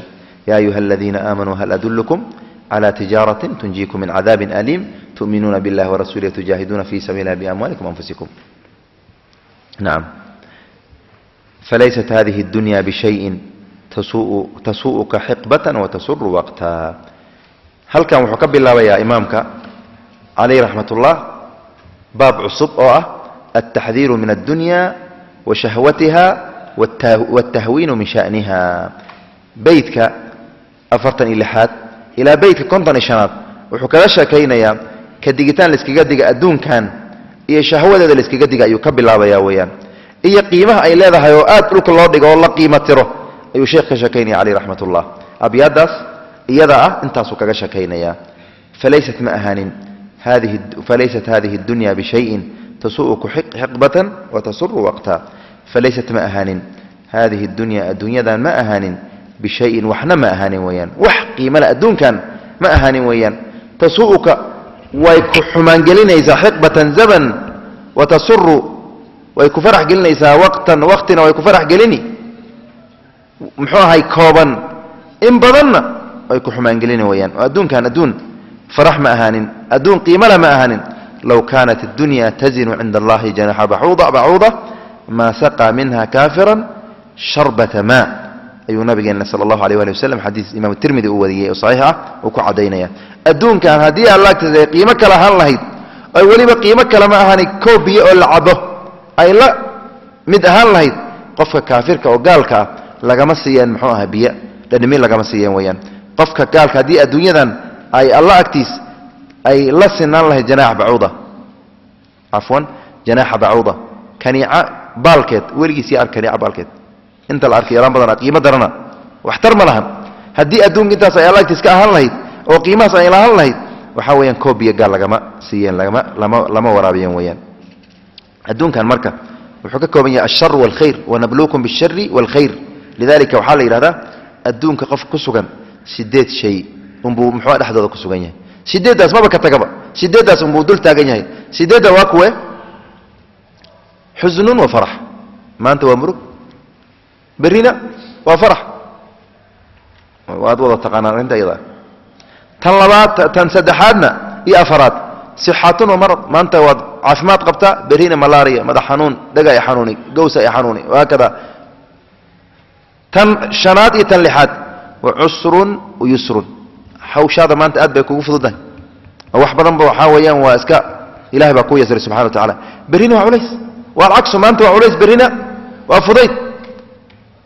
Yaa ayuha aladiina aamanuu hal adullukum على تجارة تنجيكم من عذاب أليم تؤمنون بالله ورسوله تجاهدون في سبيلها بأموالكم وأنفسكم. نعم. فليست هذه الدنيا بشيء تسوء تسوءك حقبة وتسر وقتا. هل كان حكب الله يا إمامك عليه رحمة الله باب عصب آه، التحذير من الدنيا وشهوتها والتهوين من شأنها. بيتك أفرتني لحاد؟ Ilaa beytka konton iyo shanaad. Wuxuu kaga sheekaynayaa ka digitaan laiskaga diga adduunkan iyo shahwadeeda laiskaga diga ayuu ka bilaabaya weeyaan. Iyo qiimaha ay leedahay oo aad dhulka loo dhigo oo la qiimo tiro ayuu sheekh ka sheekaynaya calayh raxmat ullah abyaadaas iyada ah intaasuu kaga sheekaynaya falaysat ma ahaanin falaysat hadihi اdunya bishayin tasuu'uku xiqbatan watasuru waqta falaysat ma ahaanin hadihi اdunya adduunyadan ma ahaanin bishayin waxna ma ahaanin weeyaan wax qiimale adduunkan ma ahaanin weeyaan tasuu'uka way ku xumaangelinaysaa xiqbatan zaban watasuru way ku farax gelinaysaa waqtan waqtina way ku farax gelini muxuu ahay kooban in badanna way ku xumaangelini weyaan oo adduunkan adduun farax ma ahaanin adduun qiimala ma ahaanin low kaanat اdunya tazinu cinda allahi janaxa bacuuda bacuuda maa saqaa minha kaafiran sharbata ma ayuu nabigeena sala allahu alيh ali waslm xadiis imaam tirmidi uu wariyey oo saxiix uu ku cadaynaya adduunkan haddii agtiisa ay qiimo kale ahaan lahayd ay weliba qiimo kale ma ahani koob biyo oo la cabo ay la mid ahaan lahayd qofka kaafirka oo gaalka ah lagama siiyeen muxuu aha biyo dhanimi lagama siiyeen weyaan qofka gaalka haddii adduunyadan ay alla agtiis ay la sinaan lahayd janaaxa bacuuda cafwan janaaxa bacuuda kaniica baalkeed weligiis yaa baalkeed انت العرك يران بدنا قيمة درنا. واحترم لهم. هدي ادون إنت سيلايت اسك أهل لهيد أو قيمة سان الهل لهيد وها ويان كوبيه قال لغما سيين لغما لما لما ورابيان ويان ادون كان مركه وحو ككوبن يا الشر والخير ونبلوكم بالشر والخير. لذلك وحال إلى ادون كقف كسغن سديت شيء. انبو مخو دخدوده كسغن يا. سديت اسما بكتغبا سديت اسما بودل تاغن يا. سديت واكوه. حزن وفرح. ما أنت ومرك berrina waa farax waad wada taqaanaan arrinta iyada tan labaad tan saddexaadna iyo afaraad sixatun wa marad maanta waad caafimaad qabtaa berrina malaria madax xanuun dhaga ay xanuuni gowsa ay xanuuni wahaakada tan shanaad iyo tan lixaad wa cusrun wa yusrun hawshaada maanta aad bay kugu fududahay oo wax badanba waxaa weeyaan waa iska ilahay baa ku yasray subxana wa tacala berrina waa culays waa alcagsu maanta waa culays berrina waa fudayd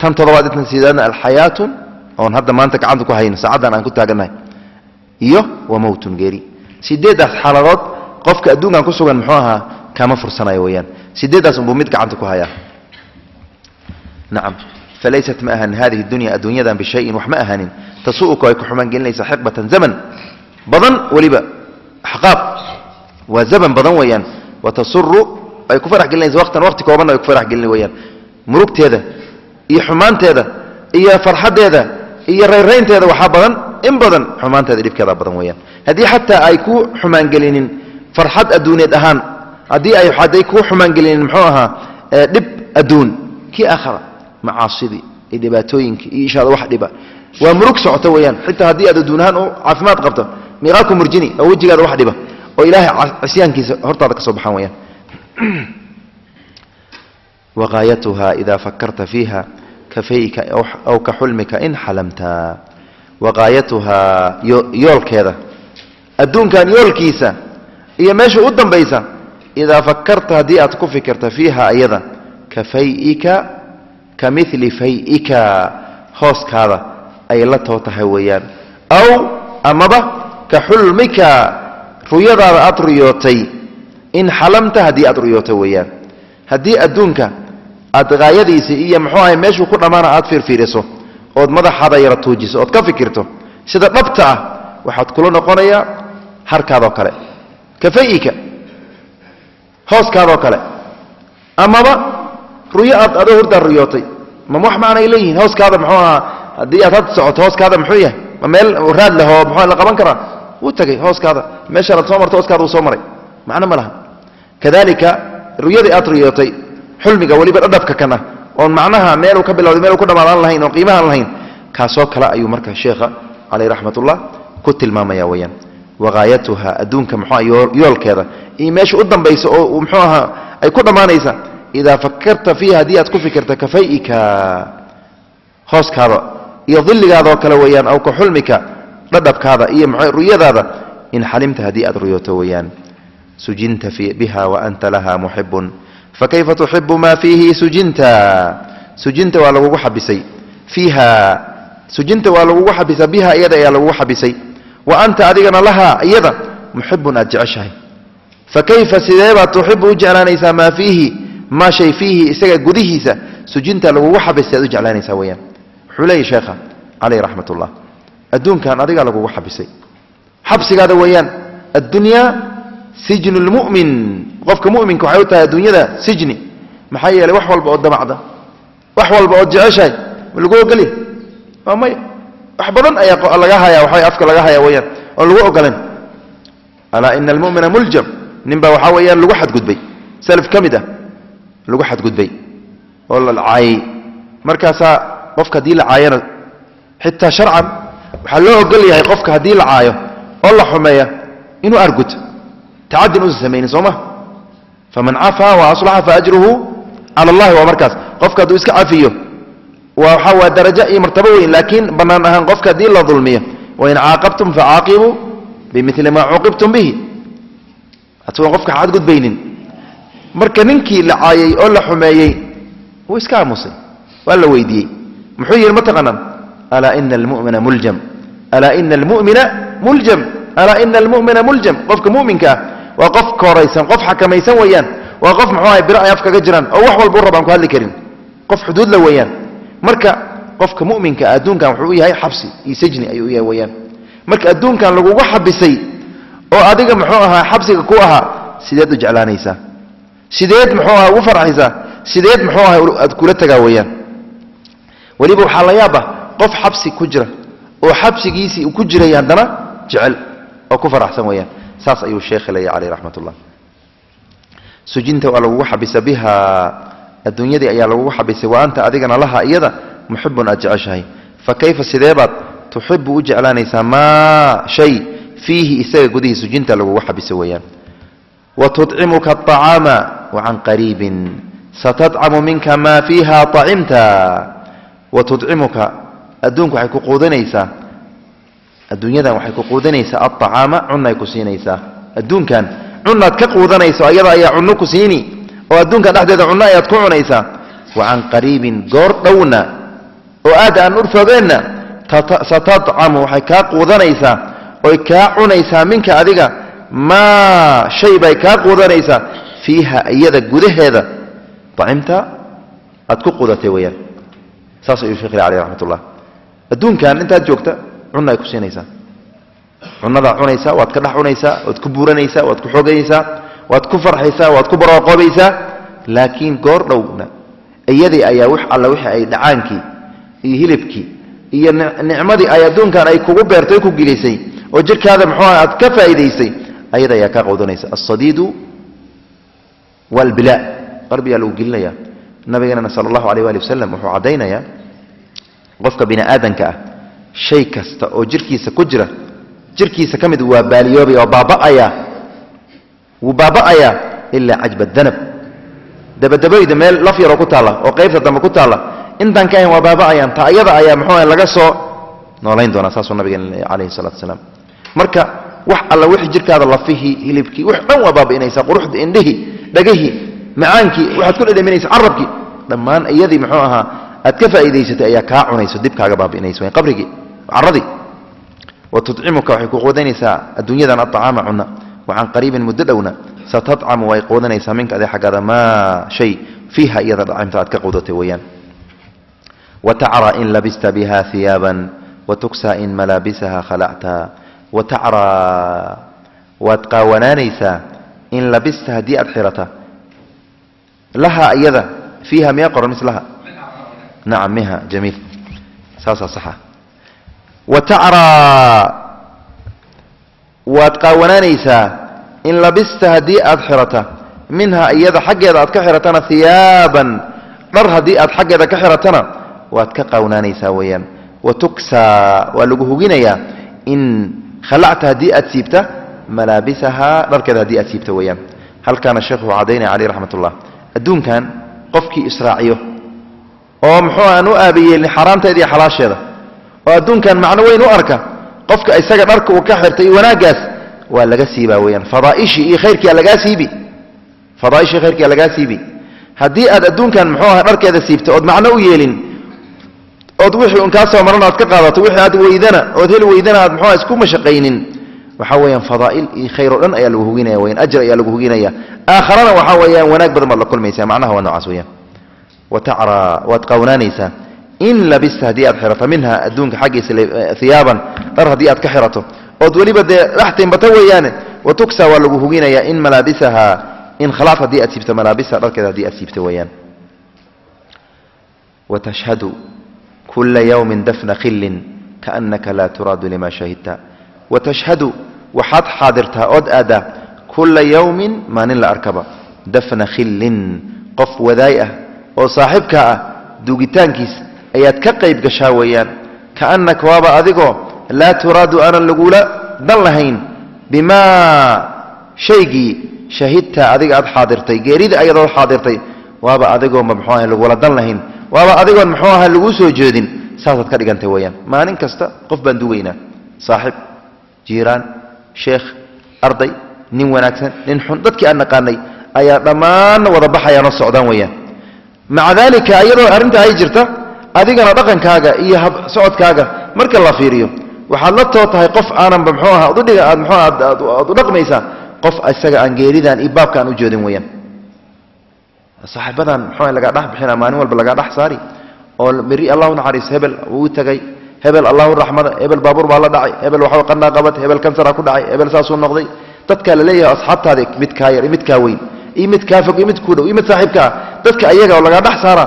tan toddobaad intan sidaadna alxayaatun oon hadda maanta gacanta ku hayno saacaddan aan ku taagannahay iyo wa mowtun geeri sideeddaas xaaladood qofka adduunkan ku sugan muxuu ahaa kama fursanayo weeyaan sideeddaas unbuu mid gacanta ku hayaa nacam falaysat ma ahanin hadihi dunya adduunyadan bishayin wax ma ahanin tasuu'uka ay ku xumaangelinaysaa xiqbatan zaman badan weliba axqaab waa zaman badan weeyaan wa tasuru ay ku farax gelinaysa waqtan waqti koobanna ay ku farax gelin weeyaan murugteeda iyo xumaanteeda iyo farxaddeeda iyo rayraynteeda waxaa badan in badan xumaanteeda dhibkeeda badan weeyaan. Haddii xataa ay ku xumaangelinin farxad adduuneed ahaan haddii ay hadday ku xumaangelinin muxuu ahaa dhib adduun kii aakhara macaasidii iyo dhibaatooyinkii iyo ishaada wax dhiba. Waa murug socoto weeyaan. Xitaa haddii aad adduun ahaan u caafimaad qabto miiqaadku murjini oo wejigaada wax dhiba oo ilaahay cisyaankiisa hortaada ka soo baxaan weyaan wagaayatuha ida fakarta fiiha kafayka aw ka xulmika in xalamta wagaayatuhaa yoolkeeda. Adduunkan yoolkiisa iyo meesha u dambaysa idaa fakarta haddii aad ku fikirta fiiha ayada ka fay'ika ka mili fay'ika hooskaada ay la too tahay weeyaan. Aw amaba ka xulmika ruyadaada aad riyootay in xalamta haddii aad riyooto weeyaan. Haddii adduunka aad haayadiisa iyo muxuu ahay meeshuu ku dhammaana aad fiirfiiriso ood madaxaada yara tuujiso ood ka fikirto sida dhabta ah waxaad kula noqonayaa harkaadoo kale kafayika hooskaadoo kale amaba ruyo aad adoo hurdaa riyootay ma wax macnay leeyihiin hooskaada muxuu ahaa haddii aad had socoto hooskaada muxuu yahay ma meel raad leh oo muxuu la qaban karaa wuu tagay hooskaada meeshaanaad soo marto hooskaada uu soo maray macno ma laha kadalika ruyadii aad riyootay xulmiga weliba dhadhabka kana oon macnaha meeluu ka bilowday meel ku dhammaadaan lahayn oon qiimahaan lahayn kaasoo kale ayuu marka sheekha caleyh raxmatullah ku tilmaamaya weyaan waqaayatuha adduunka muxua yoolkeeda iyo meesha u dambaysa oo muxuu ahaa ay ku dhammaanaysa idaa fakarta fiiha haddii aad ku fikirta kafay'ika hooskaada iyo dilligaadaoo kale weeyaan aw ka xulmika dhadhabkaada iyo ruyadaada in xalimta haddii aad ruyooto weeyaan sujinta biha waanta laha muxibun fakayfa tuxibu maa fiihi sujinta sujinta waa lagugu xabisay. fiiha sujinta waa lagugu xabisa biha iyada ayaa lagugu xabisay. wa anta adigana lahaa iyada muxibun aad jeceshahay fakayfa sideebaad tuxibu u jeclaanaysaa maa fiihi maa shay fiihi isaga gudihiisa sujinta lagugu xabisay aad u jeclaanaysaa weyaan wuxuu leeyahy sheekha caleyh raxmat ullah adduunkan adigaa lagugu xabisay xabsigaada weeyaan addunyaa sijnu lmu'min qofka mu'minka waxay u tahay adduunyada sijni maxaa yeelay wax walba oo damacda wax walba ood jeceshahay lagu ogolya waa maya wax badan ayaa laga haya waxay afka laga haya weyaan oon lagu ogolan alaa ina almumina muljam ninbaa waxaa weeyaan lagu xadgudbay salaf ka mid ah lagu xadgudbay oo la caayay. Markaasaa qofka haddii la caayana xitaa sharcan waxaa loo ogol yahay qofka haddii la caayo oo la xumeeya inuu arguto tacadin uusan samaynin soo ma faman cafaa wa aslaxa faajruhu cala allahi waa markaas qofka hadduu iska cafiyo waa waxaa waa darajo iyo martabo weyn laakiin bannaan ahaan qofka haddii la dulmiyo wain caaqabtum facaaqibuu bimili maa cuuqibtum bihi hatugan qofka xadgudbaynin marka ninkii la caayey oo la xumeeyey wuu iska aamusay waa la weydiiyey muxuu yidhi ma taqaanaan alaa ina almumina muljam alaa ina almumina muljam alaa ina almumina muljam qofka muminka ah waa qof kooraysan qof xakamaysan weeyaan. Waa qof muxuu ahay biro ay af kaga jiraan oo wax walba u rabaan ku hadli karin. Qof xuduudla weeyaan. Marka qofka muminka adduunkan wuxuu u yahay xabsi iyo sajni ayuu u yahay weyaan marka adduunkan lagugu xabisay oo adiga muxuu ahaa xabsiga ku ahaa sideed u jeclaanaysaa. Sideed muxuu ahaa ugu farxaysaa. Sideed muxuu ahay aad kula tagaa weyaan weliba waxaa la yaaba qof xabsi ku jira oo xabsigiisii uu ku jiray haddana jecel oo ku faraxsan weyaan saas ayuu sheekhi leeya caleyh raxmat sujinta waa lagugu xabisa biha adduunyadii ayaa lagugu xabisay. Wa anta adigana laha iyada muxibun aad jeceshahay. Fa kayfa sideebaad tuxibu u jeclaanaysaa maa shay? Fiihi isaga gudihiisu jinta lagugu xabisa weeyaan. Wa tudcimuka acaama wa can qariibin. Satadcamu minka maa fiiha acimta wa tudcimuka adduunku waxay ku quudanaysaa adduunyadan waxay ku quudanaysaa aacaama cunay ku siinaysaa adduunkan cunaad ka quudanayso ayada ayaa cunno ku siini oo adduunkan dhexdeeda cunno ayaad ku cunaysaa wa can qariibin goor dhowna oo aad aan urfogeenna satadcamu waxay kaa quudanaysaa oy kaa cunaysaa minka adiga maa shay bay kaa quudanaysaa fiiha iyada gudaheeda acimta aad ku quudatay weyaan saas ayuu shekh aleh raxmat ullah adduunkan intaad joogta cunna ay ku siinaysaa. Cunadaa cunaysaa waad ka dhex cunaysaa waad ku buuranaysaa waad ku xoogaysaa waad ku farxaysaa waad ku barooqoobaysaa laakiin goor dhowna iyadii ayaa wix alla wixii ay dhacaankii iyo hilibkii iyo nicmadii ay adduunkan ay kugu beertay o ku gelisay oo jirkaada muxuuha aad ka faa'idaysay ayada ayaa kaa qowdanaysa. Alsadiidu walbilaa qarbigaa lagu gelinaya. Nabigeenana sala allahu alayh waali wasalam wuxuu caddaynayaa qofka bini aadanka ah shay kasta oo jirkiisa ku jira jirkiisa ka mid waa baaliyoobay oo baaba'aya wuu baaba'ayaa ilaa cajba danab. Dabadabayda meel laf yaroo ku taalla oo qaybta dambe ku taalla intaan ahayn waa baaba'ayaan ta ayada ayaa muxuu laga soo noolayn doonaa saasuu nabigeena leeyahy calayhi salatu wasalaam. Marka wax alla wixii jirkaada lafihii hilibkii wix dhan waa baabi'inaysaa quruxda indhihii dhagahii macaankii waxaad ku dhedhaminaysa carabkii dhammaan iyadii muxuu ahaa aad ka faa'iidaysatay ayaa kaa cunayso dib kaaga baabi'inaysa qabrigii caradii wa tudcimuka waxay ku quudanaysaa adduunyadan aطacaama cuna wacan qariibin muddo dhowna satadcamu way quudanaysaa minka adi xaggaada maa shay fiiha iyada dhacimta aad ka quudatay weeyaan watacraa in labista biha hiyaaban watuksaa in malaabisaha khalacta watacraa waad qaawanaanaysaa in labista haddii aad xirata laha iyada fiiha miyaa qoran mislaha nacam miha jamiil saasaa saxa watacraa waad qaawanaanaysaa in labista haddii aad xirata minha iyada xaggeeda aad ka xiratana hiyaaban dhar haddii aad xaggeeda ka xiratana waad ka qaawanaanaysaa weeyaan watuksaa waa lagu huginayaa in khalacta haddii aad siibta malaabisahaa dharkeeda haddii aad siibta weeyaan halkaana sheekhu cadaynaya caleyh oo muxuu aan u aabiyeelin xaaraanteeda iyo xalaasheeda. oo adduunkan macno weyn u arka qofka isaga dharka uu ka xirtay iyo wanaaggaas waa laga siibaa weyaan fadaaishii iyo khayrkiia lagaa siibi. Fadaaishii khayrkiia lagaa siibi. Haddii aad adduunkan muxuu aha dharkeeda siibta ood macno u yeelin ood wixii un soo maran aad ka qaadato wixii aad weydana ood heli weydana aad muxuuha isku mashaqaynin waxaa weeyaan fadaa'il iyo khayr oo dhan ayaa lagu huginaya weyaan ajr ayaa lagu huginaya aakharana waxaa weeyaan wanaag badan baad la kulmaysaa macnaha waa noocaas weyaan watacraa waad qawnaanaysaa. In labista haddii aad xirato minha adduunka xaggiisa hiyaaban dhar haddii aad ka xirato ood weliba dee dhex timbata weeyaane watuksa waa lagu huginayaa in malaabisaha in khalaat haddii aad siibto malaabisaha dharkeeda haddii aad siibto weeyaan. Watashhadu kula yawmin dafna khillin kaannaka laa turaadu lima shahidta. Watashhadu waxaad xaadirtaa ood aadaa oo saaxiibkaa ah duugitaankiis ayaad ka qayb gashaa weeyaan. Kaannaka waaba adigoo laa turaadu aanan lagula dan lahayn bimaa shaygii shahidta adiga aad xaadirtay geerida ayadood xaadirtay. Waaba adigoonba muxuu aha lagula dan lahayn. Waaba adigoon muxuu aha laguu soo jeedin saasaad ka dhigantay weeyaan. Maalin kasta qof baan dugaynaa. Saaxib jiiraan sheekh arday nin wanaagsan nin xun dadkii aan naqaanay ayaa dhammaanna wada baxayaanoo socdaan weeyaan maca daalika iyadoo arrinta ay jirta adigana dhaqankaaga iyo hab socodkaaga marka la fiiriyo waxaad la too tahay qof aananba mxuu aha udhiga aad mxuu aad u dhaqmaysaa qof isaga aan geeridan iyo baabka u jeedin weeyaan. Saaxiibadan mxuu lagaa dhex bixina maalin walba lagaa dhex saari oo beri allahu naxariis hebel wuu tagay hebel allahu raxmada hebel baabuur baa la dhacay hebel waxba qannaa qabat hebel kansara ku dhacay hebel saasuu noqday. Dadkaa la leeyahay asxaabtaada mid kaa yar iyo mid kaa weyn iyo mid kaa fog iyo mid kuu dhow iyo mid saaxiibka ah dadka ayaga oo lagaa dhex saara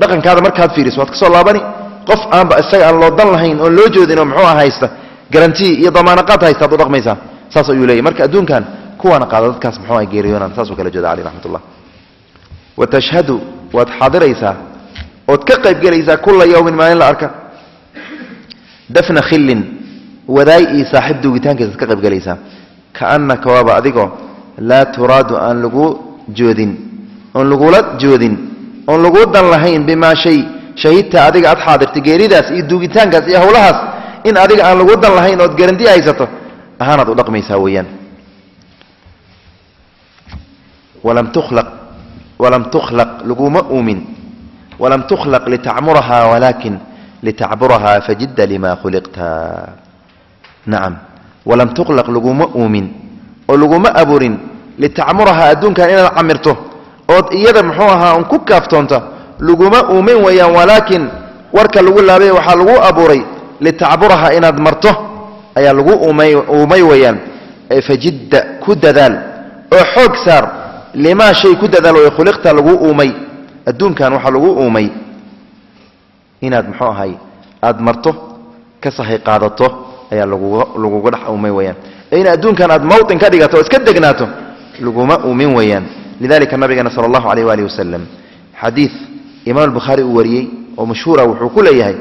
dhaqankaada markaad fiiriso waad ka soo laabani. Qof aanba isaga aan loo dan lahayn oon loo jeedin oo muxuu ah haysta garantii iyo damaanaqaad haysta ad u dhaqmaysaa. Saas ayuu leeyahy marka adduunkan kuwaana qaada dadkaas muxuu ah geeriyoonaan saasuu kala jeeda caleyh raxmat ullah wa tashhadu waad xaadiraysaa ood ka qaybgelaysaa kula yawmin maalin la arka. Dafna khillin wadaay iyo saaxiib duugitaankiisaad ka qaybgelaysaa. Kaannaka waaba adigoo laa turaadu aan lagu joodin oon lagula joodin oon laguu dan lahayn bimaa shay shahidta adiga aad xaadirtay geeridaas iyo duugitaankaas iyo howlahaas in adiga aan lagu dan lahayn ood garanti haysato ahaanaad u dhaqmaysaa weeyaan. Walam tukhlaq laguma uumin walam tukhlaq litacmuraha walaakin litacburaha fajidda lima khuliqta. Nacam walam tukhlaq laguma uumin oo laguma abuurin litacmuraha adduunkan inaad camirto ood iyada muxuu ahaa un ku kaaftoonta laguma uumin weeyaan walaakin warka lagu laabay waxaa lagu abuuray litacburaha inaad marto ayaa lagu uumay weeyaan fajidda ku dadaal oo xoog saar limaa shay ku dadaal way khuliqta lagu uumay. Adduunkan waxaa lagu uumay inaad muxuu ahay aad marto ka sahay qaadato ayaa laguga dhex uumay weeyaan إن أدونكن أد موطن كذي قتوا إسكدقناتهم لقوم أمين ويان. لذلك النبي جن صلى الله عليه وآله وسلم حديث إمام البخاري وريي ومشهورة وحكول أيهاي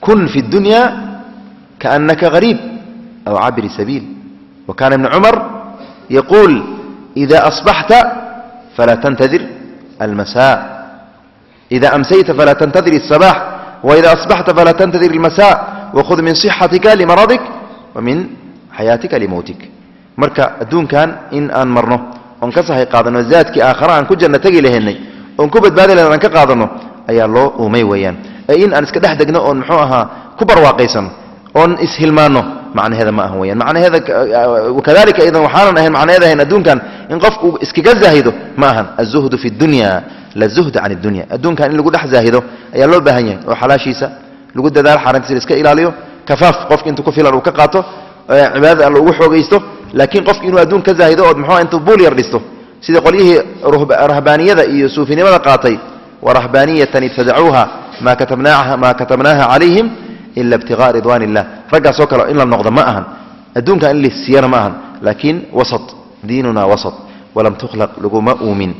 كن في الدنيا كأنك غريب أو عابر سبيل. وكان ابن عمر يقول إذا أصبحت فلا تنتظر المساء. إذا أمسيت فلا تنتظر الصباح. وإذا أصبحت فلا تنتظر المساء. وخذ من صحتك لمرضك. وmin xayaatika limowtik marka adduunkan in aan marno oon ka sahay qaadano zaadkii aakhara aan ku janno tegi lahaynay oon ku badbaadi lahayn aan ka qaadano ayaa loo uumay weeyaan ee in aan iska dhex degno oon muxuu ahaa ku barwaaqaysano oon ishilmaanno macnaheeda ma ahan weyaan macnaheeda wakadalika idan waxaanan ahayn macnaheeda ahayn adduunkan in qofku iskaga zaahido ma ahan azuhdu fi dunya la zuhda can dunya adduunkan in lagu dhex zaahido ayaa loo baahan yahay oo xalaashiisa lagu kafaaf qofki intuu ku filan uu ka qaato cibaadada alla ugu xoogaysto laakiin qofki inuu adduun ka zaahido ood muxuu intuu buul yar dhisto sida qolyihii rahbaaniyada iyo suufinimada qaatay warahbaaniyatan ibtadacuuha maa katabnaaha calayhim ila ibtigaa ridwan illah raggaasoo kale in la noqdo ma ahan. Adduunka in lasiiyana ma ahan. Laakiin wasat diinuna wasat. Walam tukhlaq laguma uumin.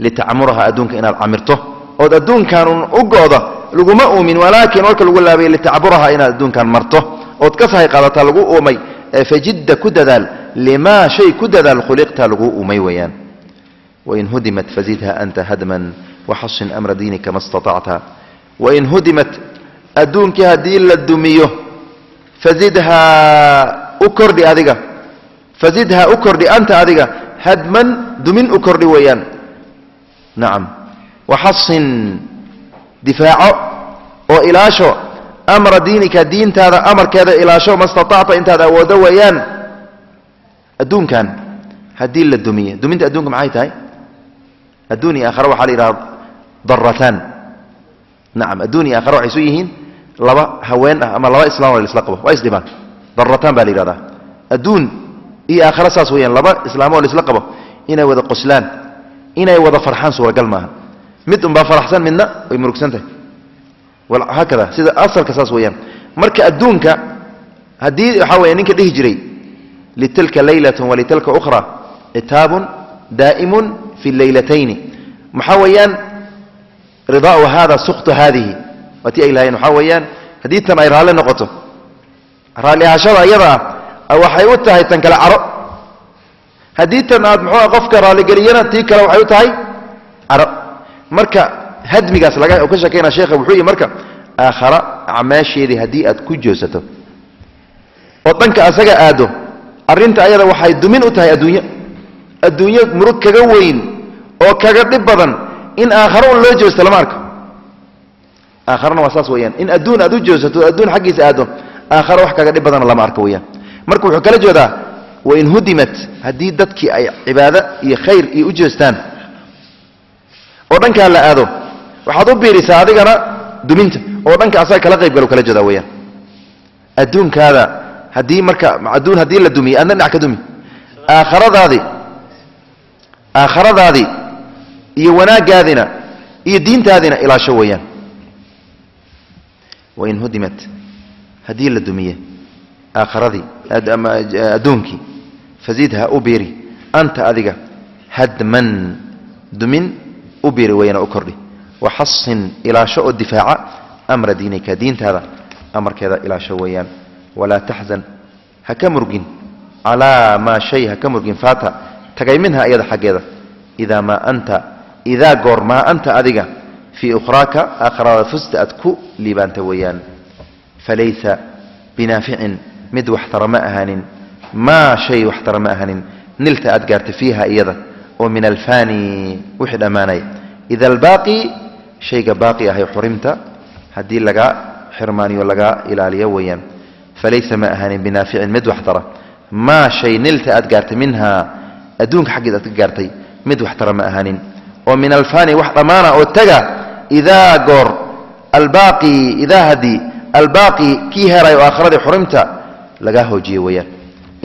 Litacmuraha adduunka inaad camirto ood adduunkanun u go'da laguma uumin walaakin warka lagu laabay litacburaha inaad adduunkan marto ood ka sahay qaadataa lagu uumay fajidda ku dadaal limaa shay ku dadaal khuliqta lagu uumay weeyaan. Wain hudimat fazidha anta hadman waxasin amra diinika ma staطacta wain hudimat adduunkii haddii la dumiyo fazidhaa u kordhi adiga. Fazidhaa u kordhi anta adiga hadman dumin u kordhi weeyaan. Nacam waxasin difaaco oo ilaasho amra diinika diintaada amarkeeda ilaasho ma staطacta intaad awooddo weeyaan adduunkan haddii la dumiye duminta adduunka maxay tahay adduun iyo aakhare waxaa la yidhaha darataan nacam adduun iyo aakhare waxay isu yihiin laba haween ah ama laba islaam oo la isla qabo waa isdhibaan darataan baa la yidhahdaa adduun iyo aakhare saas weeyaan laba islaamo oo la isla qabo inay wada qoslaan inay wada farxaan suuragal maaha mid unbaa faraxsan midna way murugsan tahay. Haakada sida asalka saas weeyaan. Marka adduunka haddii waxaa weya ninka dhihi jiray litilka laylatun walitilka ukhra citaabun daa'imun fi leylatayni maxaa weeyaan? Ridaau hada suktu haadihi. Waa ay lahayen waxaa weeyaan? Haddii tan ay raalli noqoto raalli ahashada iyada ah waxay u tahay tan kale caro. Haddii tan aad muxuu qofka raalligeliyana tii kale waxay u tahay caro marka hadmigaas ka sheekayna sheekha wuxuu yihi marka aakhara acmaasheedii haddii aad ku joosato oo dhanka asaga aado arrinta ayada waxay dumin u tahay adduunyo. Adduunyo murug kaga weyn oo kaga dhib badan in aakharo un loo joosto lama arko. Aakharana waa saas weyaan in adduun aad u joosato adduun xaggiisa aado aakharo wax kaga dhib badana lama arko weyaan marka wuxuu kala jeedaa wain hudimat haddii dadkii ay cibaado iyo khayr iyo u joostaan oo dhankaa la aado waxaad u biirisaa adigana duminta oo dhanka asaga kala qayb galo kala jeedaa weyaan adduunkaada haddii marka adduun haddii la dumiye adna dhinac ka dumi. Aakhiradaadii aakhiradaadii iyo wanaaggaadina iyo diintaadina ilaasho weeyaan. Wain hudimat haddii la dumiye aakhiradii adduunkii fazidha u biiri anta adiga hadman dumin u biiri weyana u kordhi. Waxasin ilaasho oo difaaca amra diinika diintaada amarkeeda ilaasho weeyaan. Walaa taxzan ha ka murgin. Calaa maa shay ha ka murgin. Faata tagay minha iyada xaggeeda. Idaa maa anta idaa goor maa anta adiga fii ukhraaka aakhirada fusta aad ku liibaanta weeyaan. Falaysa binaaficin mid waxtara ma ahaanin. Maa shay waxtara ma ahaanin. Nilta aad gaartay fiiha iyada oo min alfaani wixii dhammaanaya ida albaaqi shayga baaqi ahay xurimta haddii lagaa xirmaaniyo lagaa ilaaliyo weeyaan falaysa ma ahaanin binaaficin mid waxtara maa shay nilta aad gaartay minha adduunka xaggeed aad ka gaartay mid waxtara ma ahaanin oo min alfaani wax dhammaana oo taga idaa goor albaaqi idaa haddii albaaqi kii heray oo aakhiradii xurimta lagaa hoojiye weeyaan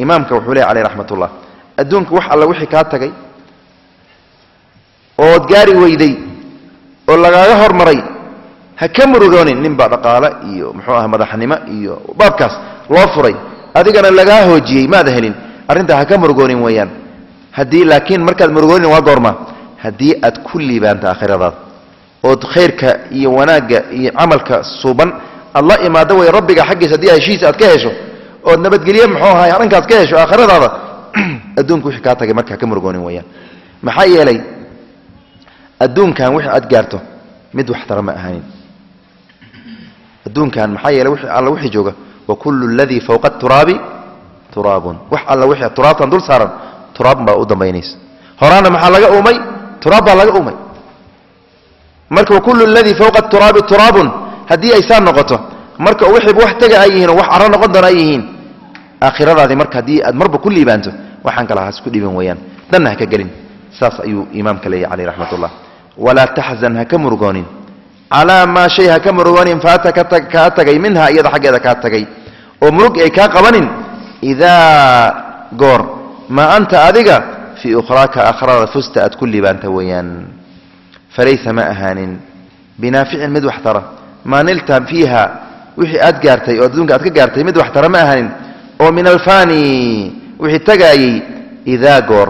imaamka wuxuu leey caleyh raxmat ullah adduunka wax alla wixii kaa tagay ood gaari weyday oo lagaaga hormaray ha ka murugoonin nin baa dhaqaale iyo muxuu aha madaxnimo iyo baabkaas loo furay. Adigana lagaa hoojiyey maada helin. Arrintaa ha ka murugoonin weeyaan. Haddii laakiin markaad murugoonin waa goorma haddii aad ku liibaanta aakhiradaada ood khayrka iyo wanaagga iyo camalka suuban aad la imaado way rabbiga xaggiisa haddii heshiisa aad ka hesho ood nabadgelye muxuu ahay arrinkaas ka hesho aakhiradaada adduunka wixii kaa tagay marka ka murugoonin weeyaan. Maxaa yeelay ادون كان وخي اد غارتو ميد وحترم اهانين ادون كان محي على وحي, على وخي جوغا وكل الذي فوق التراب تراب وخ على وحي التراب تن دول تراب ما مينيس هرانا محا لاغا اومي تراب لاغا اومي marka وكل الذي فوق التراب تراب هدي ايسان نقطه marka wixii wax taga ay yihiin wax arano qadara ay yihiin aakhiradaadi marka hadii aad marba kulli baanto waxaan kala haas ku dhiban wayaan danna ka galin saas ayuu ولا تحزن هكمرغون على ما شيء هكمرغون فاتك كاتغي منها يد حقيده كاتغي. امرك إي كا قبن إذا غور ما أنت اديغا في أخراك أخرى فزت اتكل بان تويان فليس ما اهان بنافع مد وحتره ما نلت فيها وحي ادغارتي أو دونك ادغارتي مد وحتره ما اهان أو من الفاني وحي تقعي. إذا غور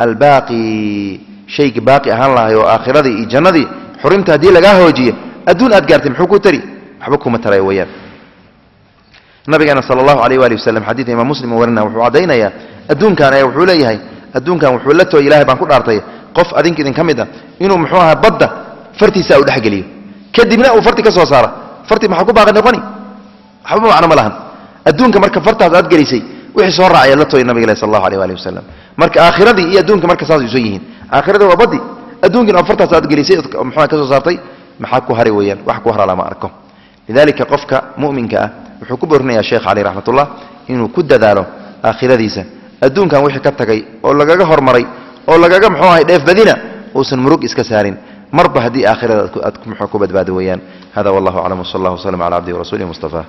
الباقي shayga baaqi ahaan lahay oo aakhiradii iyo jannadii xurimta haddii lagaa hoojiyo adduun aad gaartay muxuu ku tari? Waxba kuma taray weeyaan nabigeena sala allahu alayh waali wasalam xadiidka imaam muslim uu warina wuxuu caddaynayaa adduunkan ayaa wuxuu leeyahay adduunkan wuxuu la tooy ilahay baan ku dhaartay qof adinka idin ka mid a inuu muxuu ahaa badda fartiisa u dhexgeliyo. Kadibna uu farti ka soo saara. Farti maxaa ku baaqi noqoni? Waxba macno ma lahan. Adduunka marka fartaas aad gelisay wixii soo raacaya la tooy nabiga sal allahu alayh waali wasalam marka aakhiradii iyo adduunka marka saas isu yihiin aakhirada waa baddi adduunkiina oo fartaas aad gelisay muxua ka soo saartay? Maxaa ku hari weeyaan? Wax ku hara lama arko. Lidalika qofka mu'minka ah wuxuu ku boorinayaa sheekh caleyh raxmatullah inuu ku dadaalo aakhiradiisa. Adduunkan wixii ka tagay oo lagaga hormaray oo lagaga muxuu ahay dheef badina uusan murug iska saarin. Marba haddii aakhirada aad ku badbaado weeyaan. Hada wallahu aclam wsal allah wslm cala cabdihi warasuulih mustafa